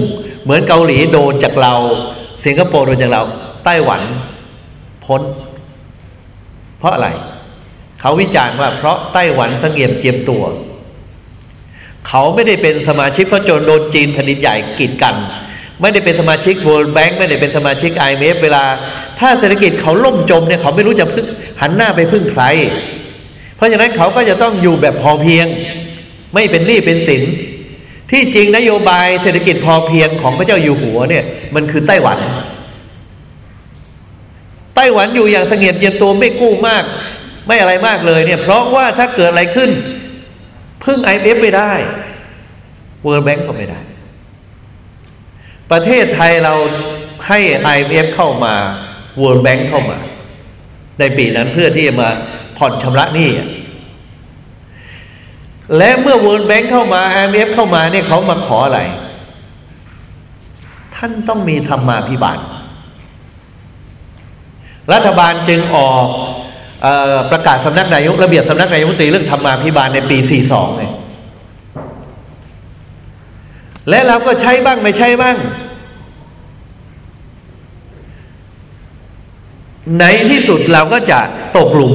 เหมือนเกาหลีโดนจากเรา สิงคโปร์โดนจากเรา ไต้หวันพ้น เพราะอะไร เขาวิจารณ์ว่าเพราะไต้หวันสงเงียมเจียมตัว เขาไม่ได้เป็นสมาชิกเพราะโจนโดนจีนแผ่นดินใหญ่กีดกัน ไม่ได้เป็นสมาชิก World Bank ไม่ได้เป็นสมาชิก IMF เวลา ถ้าเศรษฐกิจเขาล่มจมเนี่ยเขาไม่รู้จะพึ่งหันหน้าไปพึ่งใคร เพราะฉะนั้นเขาก็จะต้องอยู่แบบพอเพียง ไม่เป็นหนี้เป็นสิน ที่จริงนโยบายเศรษฐกิจพอเพียงของพระเจ้าอยู่หัวเนี่ย มันคือไต้หวัน ไต้หวันอยู่อย่างสงบเย็นตัวไม่กู้มาก ไม่อะไรมากเลยเนี่ย เพราะว่าถ้าเกิดอะไรขึ้น พึ่ง IMF ไม่ได้ World Bank ก็ไม่ได้ ประเทศไทยเราให้ IMF เข้ามา World Bank เข้ามา ในปีนั้นเพื่อที่จะมาผ่อนชำระหนี้ และเมื่อ World Bank เข้ามา IMF เข้ามาเนี่ยเขามาขออะไร ท่านต้องมีธรรมาภิบาลรัฐบาลจึงออกอประกาศสำนักนายกระเบียบสำนักนายกรัฐมนตรีเรื่องธรรมาพิบาลในปี 42เลยและเราก็ใช้บ้างไม่ใช้บ้าง ในที่สุดเราก็จะตกหลุม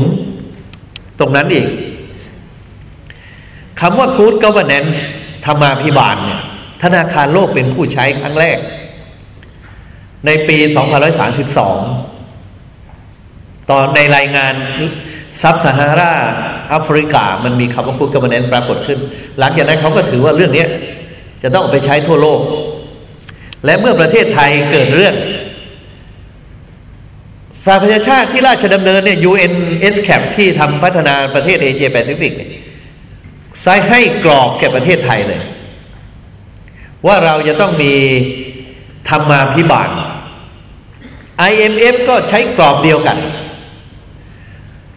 ตรงนั้นอีก คำว่า good governance ธรรมาภิบาลเนี่ยธนาคารโลกเป็นผู้ใช้ครั้งแรก ในปี 2532 ตอนในรายงาน Sub-Sahara Africa มันมีคำว่า good governance ปรากฏขึ้น หลังจากนั้นเขาก็ถือว่าเรื่องนี้จะต้องไปใช้ทั่วโลก และเมื่อประเทศไทยเกิดเรื่องสหประชาชาติที่ราชดำเนินเนี่ย UNESCAP ที่ทำพัฒนาประเทศเอเชียแปซิฟิกเนี่ย ใช้ให้กรอบแก่ประเทศไทยเลย ว่าเราจะต้องมีธรรมาพิบาล IMF ก็ใช้กรอบเดียวกัน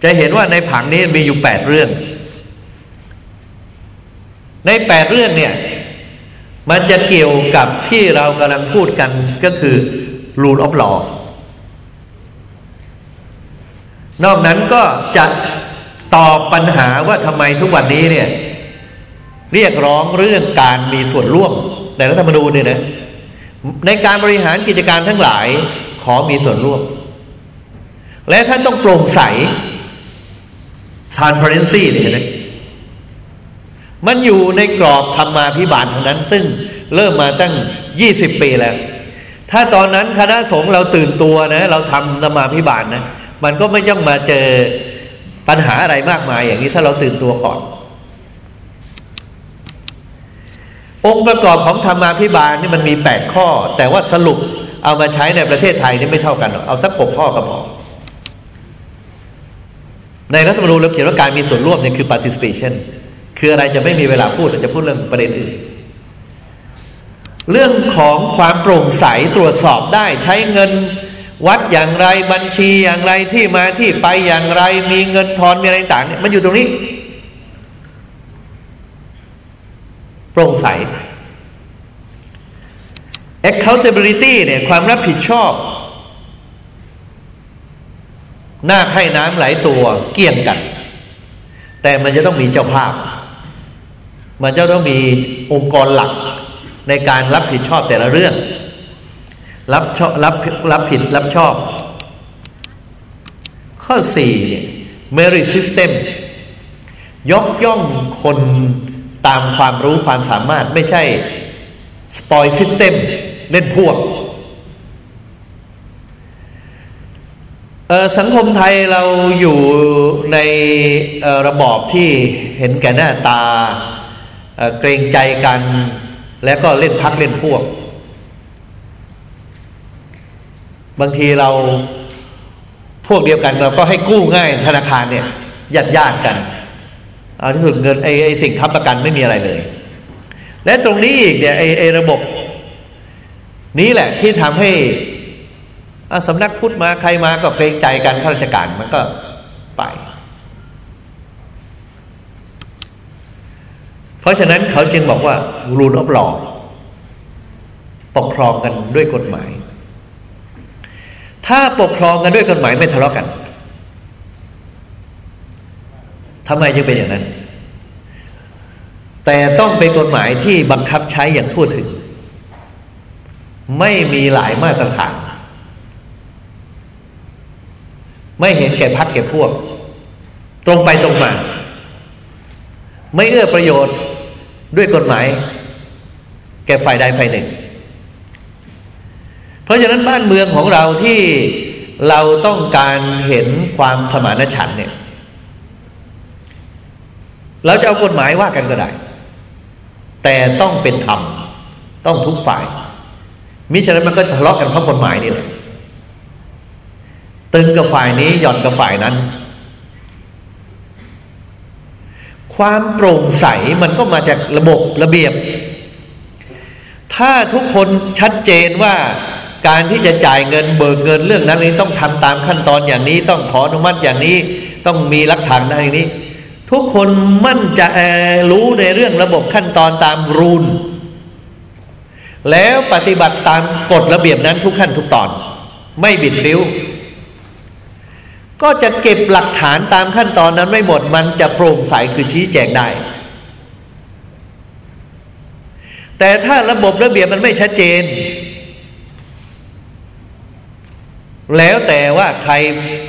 จะเห็นว่าในผังนี้มีอยู่แปดเรื่อง ในแปดเรื่องเนี่ย มันจะเกี่ยวกับที่เรากำลังพูดกันก็คือ rule of law นอกนั้นก็จะ ตอบปัญหาว่าทำไมทุกวันนี้เนี่ย เรียกร้องเรื่องการมีส่วนร่วมในรัฐธรรมนูญเนี่ยนะในการบริหารกิจการทั้งหลายขอมีส่วนร่วม และท่านต้องโปร่งใส transparency เนี่ยนะมันอยู่ในกรอบธรรมาภิบาลเท่านั้น ซึ่งเริ่มมาตั้งยี่สิบปีแล้ว ถ้าตอนนั้นคณะสงฆ์เราตื่นตัวนะ เราทำธรรมาภิบาลนะ มันก็ไม่ต้องมาเจอ ปัญหาอะไรมากมายอย่างนี้ถ้าเราตื่นตัวก่อน องค์ประกอบของธรรมาภิบาลนี่มันมีแปดข้อ แต่ว่าสรุปเอามาใช้ในประเทศไทยนี่ไม่เท่ากันหรอกเอาสักหกข้อก็พอในรัฐธรรมนูญเราเขียนว่าการมีส่วนร่วมเนี่ยคือ participation คืออะไรจะไม่มีเวลาพูดจะพูดเรื่องประเด็นอื่น เรื่องของความโปร่งใสตรวจสอบได้ใช้เงิน วัดอย่างไรบัญชีอย่างไรที่มาที่ไปอย่างไร มีเงินทอนมีอะไรต่างเนี่ยมันอยู่ตรงนี้โปร่งใส accountability เนี่ยความรับผิดชอบ หน้าให้น้ำไหลตัวเกี่ยงกัน แต่มันจะต้องมีเจ้าภาพ มันจะต้องมีองค์กรหลักในการรับผิดชอบแต่ละเรื่อง รับชอบรับรับผิดรับชอบ ข้อสี่เนี่ย merit system ยกย่องคนตามความรู้ความสามารถไม่ใช่ spoil system เล่นพวกสังคมไทยเราอยู่ในระบอบที่เห็นแก่หน้าตาเกรงใจกัน แล้วก็เล่นพักเล่นพวก บางทีเราพวกเดียวกันเราก็ให้กู้ง่ายธนาคารเนี่ยญาติญาติกันเอาที่สุดเงินไอ้ไอ้สิ่งค้ำประกันไม่มีอะไรเลย และตรงนี้อีกเนี่ยไอ้ไอ้ระบบ นี้แหละที่ทำให้สำนักพุทธมาใครมาก็เกรงใจกันข้าราชการมันก็ไป เพราะฉะนั้นเขาจึงบอกว่ารูลอบหลอปกครองกันด้วยกฎหมาย ถ้าปกครองกันด้วยกฎหมายไม่ทะเลาะกันทำไมจึงเป็นอย่างนั้น แต่ต้องเป็นกฎหมายที่บังคับใช้อย่างทั่วถึง ไม่มีหลายมาตรฐาน ไม่เห็นแก่พักแก่พวก ตรงไปตรงมา ไม่เอื้อประโยชน์ด้วยกฎหมาย แก่ฝ่ายใดฝ่ายหนึ่ง เพราะฉะนั้นบ้านเมืองของเราที่เราต้องการเห็นความสมานฉันท์เนี่ย เราจะเอากฎหมายว่ากันก็ได้ แต่ต้องเป็นธรรม ต้องทุกฝ่าย มิฉะนั้นมันก็ทะเลาะกันเพราะกฎหมายนี่แหละตึงกับฝ่ายนี้หย่อนกับฝ่ายนั้น ความโปร่งใสมันก็มาจากระบบระเบียบ ถ้าทุกคนชัดเจนว่า การที่จะจ่ายเงินเบิกเงินเรื่องนั้นนี้ต้องทำตามขั้นตอนอย่างนี้ ต้องขออนุมัติอย่างนี้ ต้องมีหลักฐานอะไรอย่างนี้ ทุกคนมั่นจะรู้ในเรื่องระบบขั้นตอนตามรูลแล้วปฏิบัติตามกฎระเบียบนั้นทุกขั้นทุกตอน ไม่บิดพลิ้ว ก็จะเก็บหลักฐานตามขั้นตอนนั้นไม่หมดมันจะโปร่งใสคือชี้แจงได้ แต่ถ้าระบบระเบียบมันไม่ชัดเจน แล้วแต่ว่าใคร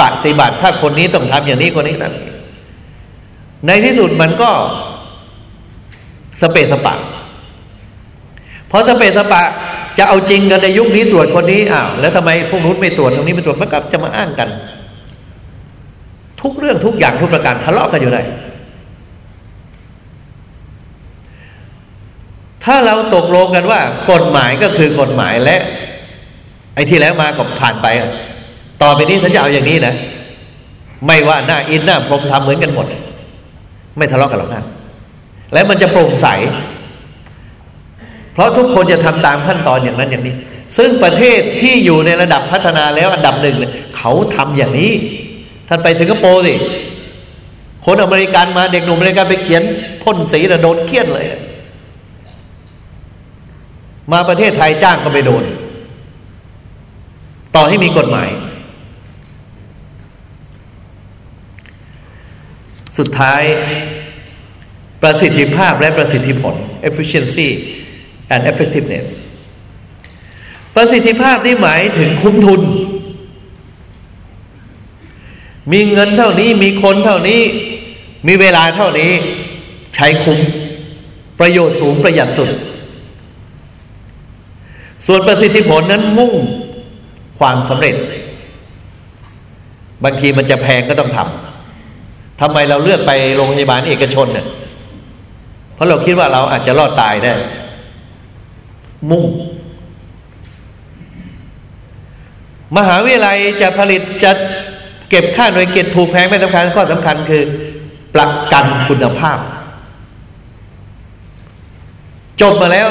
ปฏิบัติถ้าคนนี้ต้องทำอย่างนี้คนนี้ทำในที่สุดมันก็สเปสปะพอสเปสปะจะเอาจริงกันในยุคนี้ตรวจคนนี้อ้าวแล้วทำไมพวกนู้นไม่ตรวจตรงนี้ไม่ตรวจมันกลับจะมาอ้างกัน ทุกเรื่องทุกอย่างทุกประการทะเลาะกันอยู่ได้ถ้าเราตกลงกันว่ากฎหมายก็คือกฎหมายและ ไอ้ที่แล้วมาก็ผ่านไป ต่อไปนี้ฉันจะเอาอย่างนี้นะ ไม่ว่าหน้าอินหน้าพรมทำเหมือนกันหมด ไม่ทะเลาะกันหรอกนะและมันจะโปร่งใส เพราะทุกคนจะทำตามขั้นตอนอย่างนั้นอย่างนี้ ซึ่งประเทศที่อยู่ในระดับพัฒนาแล้วอันดับหนึ่งเขาทำอย่างนี้ ท่านไปสิงคโปร์สิคนอเมริกันมาเด็กหนุ่มอเมริกันไปเขียนพ่นสีแล้วโดนเครียนเลย มาประเทศไทยจ้างก็ไปโดน ต่อให้มีกฎหมาย สุดท้ายประสิทธิภาพและประสิทธิผล efficiency and effectiveness ประสิทธิภาพนี่หมายถึงคุ้มทุน มีเงินเท่านี้มีคนเท่านี้ มีเวลาเท่านี้ ใช้คุ้ม ประโยชน์สูงประหยัดสุด ส่วนประสิทธิผลนั้นมุ่ง ความสำเร็จ บางทีมันจะแพงก็ต้องทำทำไมเราเลือกไปโรงพยาบาลเอกชนเนี่ยเพราะเราคิดว่าเราอาจจะรอดตายได้ มุ่ง มหาวิทยาลัยจะผลิตจะเก็บค่าหน่วยเก็บถูกแพงไม่สำคัญข้อสำคัญคือ ประกันคุณภาพ จบมาแล้ว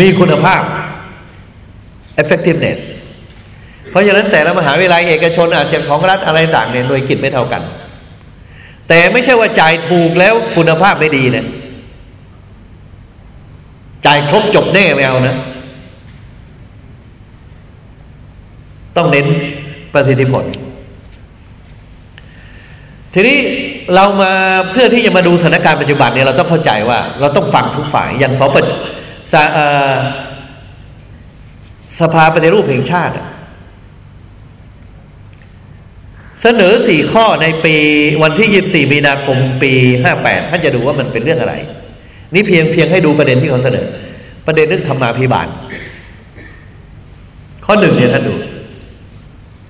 มีคุณภาพ effectiveness ราะฉะนั้นแต่ละมหาวิทยาลัยเอกชนอาจจะของรัฐอะไรต่างเนี่ยหน่วยกิจไม่เท่ากัน แต่ไม่ใช่ว่าจ่ายถูกแล้วคุณภาพไม่ดีเนี่ยจ่ายครบจบแน่ไม่เอานะ ต้องเน้นประสิทธิผล ทีนี้เรามาเพื่อที่จะมาดูสถานการณ์ปัจจุบันเนี่ยเราต้องเข้าใจว่า เราต้องฟังทุกฝ่ายอย่างสปสสภาปฏิรูปแห่งชาติ เสนอสี่ข้อในปีวันที่ยี่สี่มีนาคมปีห้าแปดท่านจะดูว่ามันเป็นเรื่องอะไร นี่เพียงเพียงให้ดูประเด็นที่เขาเสนอ ประเด็นเรื่องธรรมาภิบาล ข้อหนึ่งเนี่ยท่านดู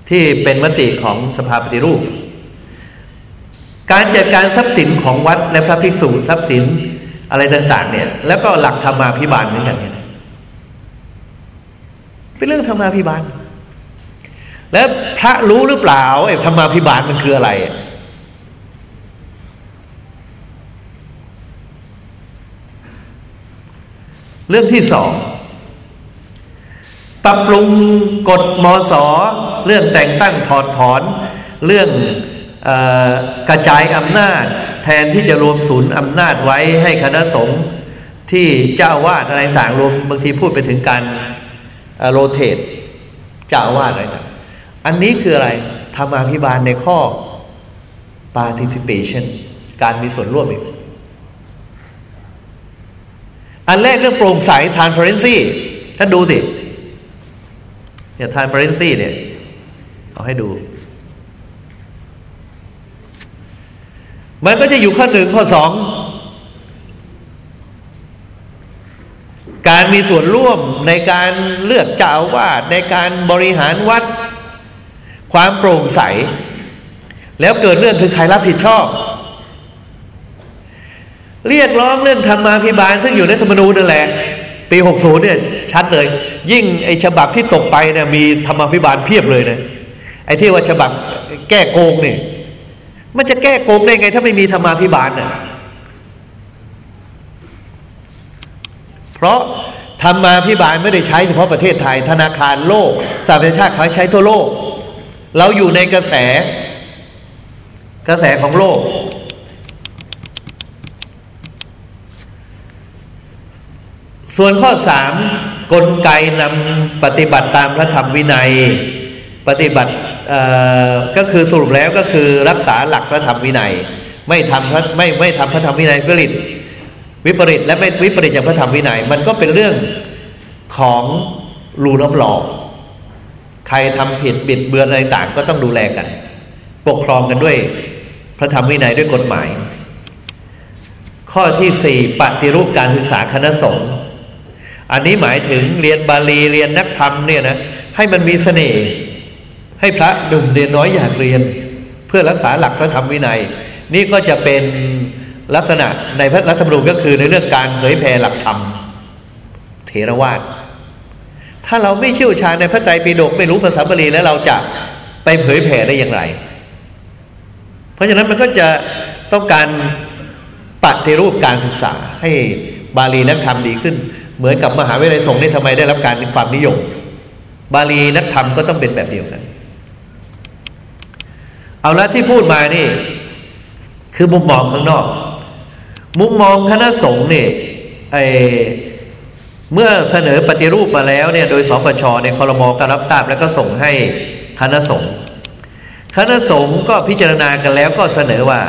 ที่เป็นมติของสภาปฏิรูป การจัดการทรัพย์สินของวัดและพระภิกษุทรัพย์สินอะไรต่าง ๆ เนี่ย แล้วก็หลักธรรมาภิบาลเหมือนกันเนี่ยเป็นเรื่องธรรมาภิบาล แล้วพระรู้หรือเปล่าไอ้ธรรมาภิบาลมันคืออะไร เรื่องที่สองปรับปรุงกฎมสเรื่องแต่งตั้งถอดถอน เรื่องอกระจายอำนาจ แทนที่จะรวมศูนย์อำนาจไว้ให้คณะสงฆ์ที่เจ้าวาดอะไรต่างรวมบางทีพูดไปถึงการโรเตเจ้าวาดอะไรต่าง อันนี้คืออะไรธรรมาภิบาลในข้อ participation การมีส่วนร่วมอีก อันแรกเรื่องโปร่งใส transparency ท่านดูสิ เนี่ย transparency เนี่ย เอาให้ดู มันก็จะอยู่ข้อหนึ่งข้อสองการมีส่วนร่วมในการเลือกเจ้าวาดในการบริหารวัด ความโปร่งใส แล้วเกิดเรื่องคือใครรับผิดชอบ เรียกร้องเรื่องธรรมาภิบาล ซึ่งอยู่ในธรรมนูญนั่นแหละ ปีหกศูนย์เนี่ยชัดเลย ยิ่งไอฉบับที่ตกไปเนี่ยมีธรรมาภิบาลเพียบเลยนะไอ้ที่ว่าฉบับแก้โกงเนี่ยมันจะแก้โกงได้ไง ถ้าไม่มีธรรมาภิบาลน่ะเพราะธรรมาภิบาลไม่ได้ใช้เฉพาะประเทศไทย ธนาคารโลกสหประชาชาติเขาใช้ทั่วโลก เราอยู่ในกระแส กระแสของโลก ส่วนข้อสามกลไกนำปฏิบัติตามพระธรรมวินัย ปฏิบัติก็คือสรุปแล้วก็คือรักษาหลักพระธรรมวินัย ไม่ทำพระไม่ไม่ทำพระธรรมวินัยผลิตวิปริตและไม่วิปริตจากพระธรรมวินัย มันก็เป็นเรื่องของรูนอบหลอก ใครทำผิดบิดเบือนอะไรต่างก็ต้องดูแลกัน ปกครองกันด้วย พระธรรมวินัยด้วยกฎหมาย ข้อที่สี่ปฏิรูปการศึกษาคณะสงฆ์อันนี้หมายถึงเรียนบาลีเรียนนักธรรมเนี่ยนะให้มันมีเสน่ห์ให้พระดุมเรียนน้อยอยากเรียน เพื่อรักษาหลักพระธรรมวินัย นี่ก็จะเป็นลักษณะในพระรัฐธรรมนูญก็คือในเรื่องการเผยแผ่หลักธรรมเทรวาส ถ้าเราไม่เชี่ยวชาญในพระไตรปิฎกไม่รู้ภาษาบาลีแล้วเราจะไปเผยแผ่ได้อย่างไร เพราะฉะนั้นมันก็จะต้องการปฏิรูปการศึกษาให้บาลีนักธรรมดีขึ้น เหมือนกับมหาวิทยาลัยสงฆ์ในสมัยได้รับการความนิยม บาลีนักธรรมก็ต้องเป็นแบบเดียวกัน เอาละที่พูดมานี่ คือมุมมองข้างนอก มุมมองคณะสงฆ์นี่ไอ เมื่อเสนอปฏิรูปมาแล้วเนี่ยโดยสปชเนี่ยคอรมอก็รับทราบแล้วก็ส่งให้คณะสงฆ์คณะสงฆ์ก็พิจารณากันแล้วก็เสนอว่า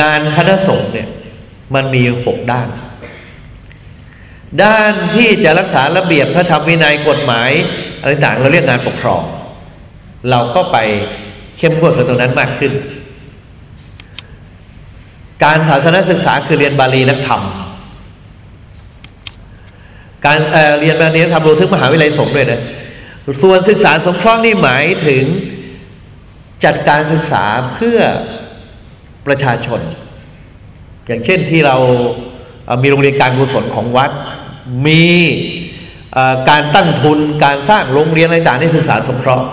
งานคณะสงฆ์เนี่ยมันมีหกด้าน ด้านที่จะรักษาระเบียบพระธรรมวินัยกฎหมายอะไรต่างเราเรียกงานปกครอง เราก็ไปเข้มงวดกับตรงนั้นมากขึ้น การศาสนศึกษาคือเรียนบาลีนักธรรม การเเรียนบาลีนักธรรมรวมถึงมหาวิทยาลัยสงฆ์ด้วยนะส่วนศึกษาสงเคราะห์นี่หมายถึงจัดการศึกษาเพื่อประชาชน อย่างเช่นที่เรามีโรงเรียนการกุศลของวัด มีการตั้งทุนการสร้างโรงเรียนอะไรต่างในศึกษาสงเคราะห์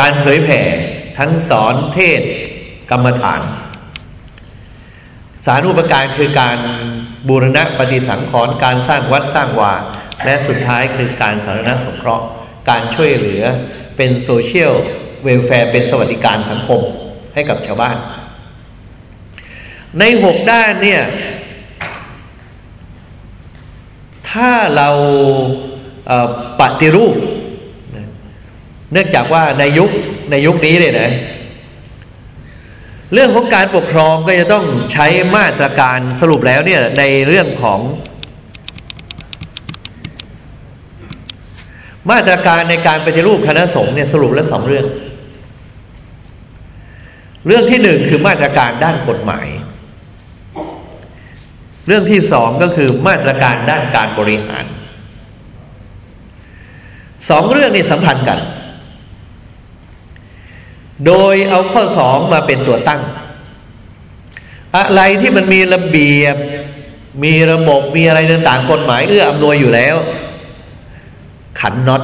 การเผยแผ่ทั้งสอนเทศกรรมฐาน สาธารณูปการคือการ บูรณะปฏิสังขรณ์การสร้างวัดสร้างวาและสุดท้ายคือการสาธารณสงเคราะห์ การช่วยเหลือเป็น social welfare เป็นสวัสดิการสังคมให้กับชาวบ้าน ในหกด้านเนี่ย ถ้าเราปฏิรูป เนื่องจากว่าในยุคในยุคนี้เนี่ยนะ เรื่องของการปกครองก็จะต้องใช้มาตรการสรุปแล้วเนี่ยในเรื่องของ มาตรการในการปฏิรูปคณะสงฆ์เนี่ยสรุปแล้วสองเรื่อง เรื่องที่หนึ่งคือมาตรการด้านกฎหมาย เรื่องที่สองก็คือมาตรการด้านการบริหารสองเรื่องนี้สัมพันธ์กัน โดยเอาข้อสองมาเป็นตัวตั้ง อะไรที่มันมีระเบียบ มีระบบมีอะไรต่างๆกฎหมาย เอื้ออำนวยอยู่แล้ว ขันน็อต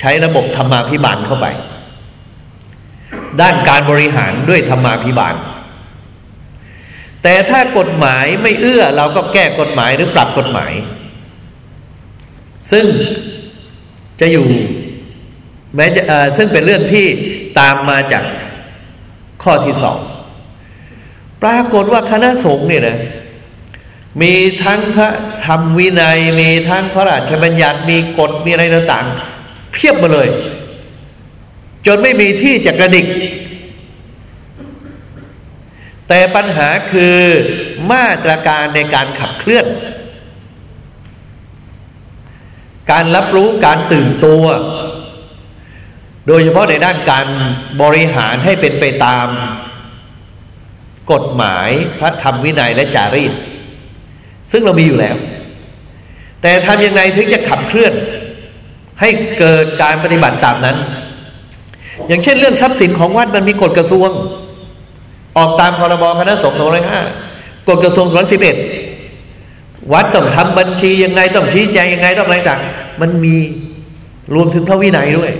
ใช้ระบบธรรมาภิบาลเข้าไป ด้านการบริหารด้วยธรรมาภิบาล แต่ถ้ากฎหมายไม่เอื้อเราก็แก้กฎหมายหรือปรับกฎหมาย ซึ่งจะอยู่แม้จะซึ่งเป็นเรื่องที่ ตามมาจากข้อที่สองปรากฏว่าคณะสงฆ์เนี่ยนะมีทั้งพระธรรมวินัย มีทั้งพระราชบัญญัติมีกฎมีอะไรต่างๆเพียบมาเลย จนไม่มีที่จะกระดิก แต่ปัญหาคือมาตรการในการขับเคลื่อน การรับรู้การตื่นตัว โดยเฉพาะในด้านการบริหารให้เป็นไปตามกฎหมายพระธรรมวินัยและจารีต ซึ่งเรามีอยู่แล้ว แต่ทำยังไงถึงจะขับเคลื่อน ให้เกิดการปฏิบัติตามนั้น อย่างเช่นเรื่องทรัพย์สินของวัดมันมีกฎกระทรวง ออกตามพรบคณะสงฆ์สองร้อยห้ากฎกระทรวงสองสิบเอ็ดวัดต้องทำบัญชียังไงต้องชี้แจงยังไงต้องอะไรต่างมันมีรวมถึงพระวินัยด้วย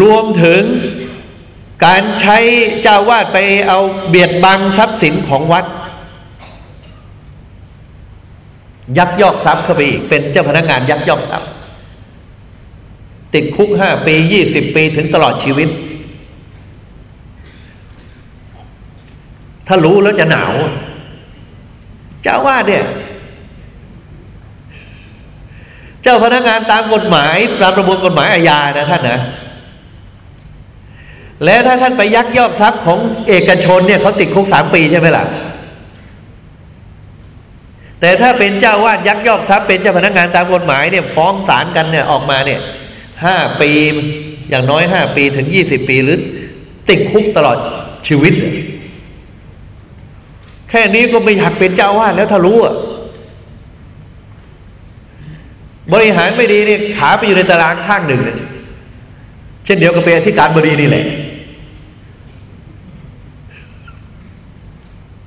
รวมถึงการใช้เจ้าวาดไปเอาเบียดบังทรัพย์สินของวัด ยักยอกทรัพย์เข้าไปอีก เป็นเจ้าพนักงานยักยอกทรัพย์ ติดคุกห้าปียี่สิบปีถึงตลอดชีวิต ถ้ารู้แล้วจะหนาว เจ้าวาดเนี่ย เจ้าพนักงานตามกฎหมายตามประมวลกฎหมายอาญานะท่านนะ แล้วถ้าท่านไปยักยอกทรัพย์ของเอกชนเนี่ยเขาติดคุกสามปีใช่ไหมล่ะ แต่ถ้าเป็นเจ้าวาดยักยอกทรัพย์เป็นเจ้าพนักงานตามกฎหมายเนี่ยฟ้องศาลกันเนี่ยออกมาเนี่ยห้าปีอย่างน้อยห้าปีถึงยี่สิบปีหรือติดคุกตลอดชีวิต แค่นี้ก็ไม่อยากเป็นเจ้าวาดแล้วถ้ารู้อะบริหารไม่ดีเนี่ยขาไปอยู่ในตารางข้างหนึ่งเนี่ยเช่นเดียวกับเป็นที่การบดีนี่แหละ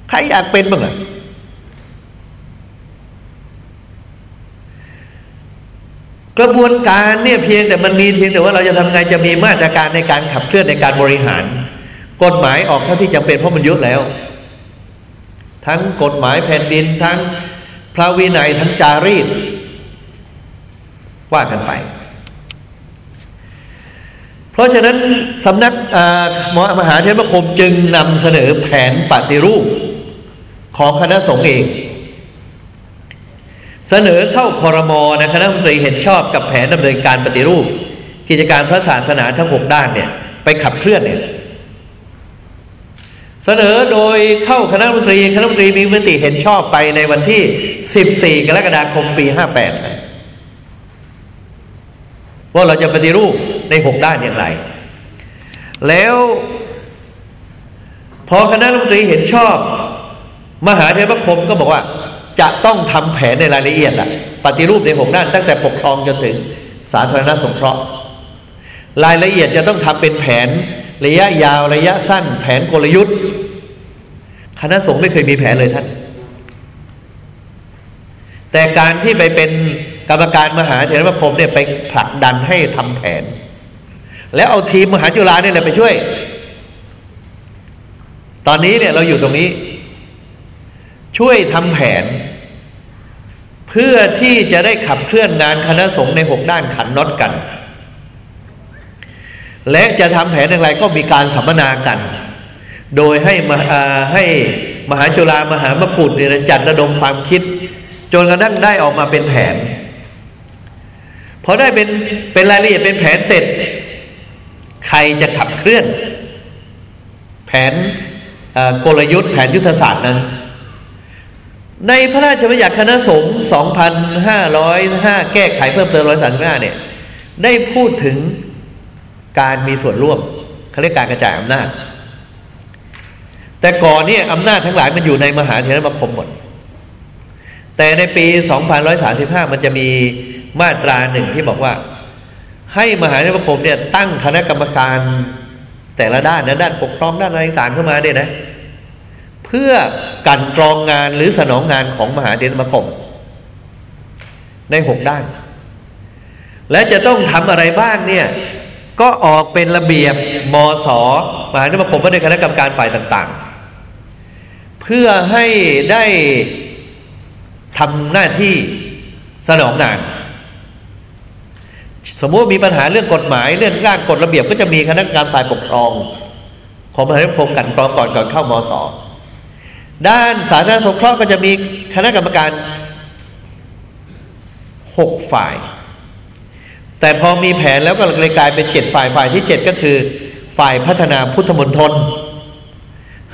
ใครอยากเป็นบ้างอะกระบวนการเนี่ยเพียงแต่มันมีเพียงแต่ว่าเราจะทำไงจะมีมาตรการในการขับเคลื่อนในการบริหาร กฎหมายออกเท่าที่จำเป็นเพราะมันเยอะแล้ว ทั้งกฎหมายแผ่นดินทั้งพระวินัยทั้งจารีตว่ากันไป เพราะฉะนั้นสำนักมหาเทรมคมจึงนำเสนอแผนปฏิรูป ของคณะสงฆ์เอง เสนอเข้าคอรมอนะคณะมนตรีเห็นชอบกับแผนดำเนินการปฏิรูป กิจการพระศาสนาทั้งหกด้านเนี่ย ไปขับเคลื่อนเนี่ยเสนอโดยเข้าคณะมนตรีคณะมนตรีมีมติเห็นชอบไปในวันที่ 14 กรกฎาคมปี 58 ว่าเราจะปฏิรูปในหกด้านอย่างไร แล้วพอคณะรัฐมนตรีเห็นชอบ มหาเทรคมก็บอกว่า จะต้องทำแผนในรายละเอียดล่ะปฏิรูปในหกด้านตั้งแต่ปกครองจนถึงสาธารณสงเคราะห์ รายละเอียดจะต้องทำเป็นแผนระยะยาวระยะสั้น แผนกลยุทธ์ คณะสงฆ์ไม่เคยมีแผนเลยท่าน แต่การที่ไปเป็นกรรมการมหาเถรสมาคมเนี่ยไปผลักดันให้ทำแผน แล้วเอาทีมมหาจุฬาเนี่ยแหละไปช่วย ตอนนี้เนี่ยเราอยู่ตรงนี้ ช่วยทำแผน เพื่อที่จะได้ขับเคลื่อนงานคณะสงฆ์ในหกด้านขันน็อตกัน และจะทำแผนอย่างไรก็มีการสัมมนากัน โดยให้มาให้มหาจุฬามหามกุฏเนี่ยจัดระดมความคิด จนกระทั่งได้ออกมาเป็นแผนพอได้เป็นเป็นรายละเอียดเป็นแผนเสร็จ ใครจะขับเคลื่อน แผนกลยุทธ์แผนยุทธศาสตร์นั้น ในพระราชบัญญัติคณะสงฆ์2,505 แก้ไขเพิ่มเติม135เนี่ย ได้พูดถึงการมีส่วนร่วมเขาเรียกการกระจายอำนาจ แต่ก่อนเนี่ยอำนาจทั้งหลายมันอยู่ในมหาเถรสมาคมหมด แต่ในปี 2,135 มันจะมีมาตราหนึ่งที่บอกว่า ให้มหาวิทยาคมเนี่ยตั้งคณะกรรมการแต่ละด้านนะด้านปกครองด้านอะไรต่างเข้ามาเนี่ยนะ เพื่อกันกรองงานหรือสนองงานของมหาเดชมคม ในหกด้าน และจะต้องทำอะไรบ้างเนี่ย ก็ออกเป็นระเบียบมสมหาเดชมคมว่าในคณะกรรมการฝ่ายต่าง ๆ เพื่อให้ได้ทำหน้าที่สนองงานสมมติมีปัญหาเรื่องกฎหมายเรื่องร่างกฎระเบียบก็จะมีคณะกรรมการฝ่ายปกครอง ของมหาวิทยาลัยกันกรองก่อนก่อนเข้ามศ ด้านสาธารณสงเคราะห์ก็จะมีคณะกรรมการหกฝ่าย แต่พอมีแผนแล้วก็เลยกลายเป็นเจ็ดฝ่ายฝ่ายที่เจ็ดก็คือ ฝ่ายพัฒนาพุทธมณฑล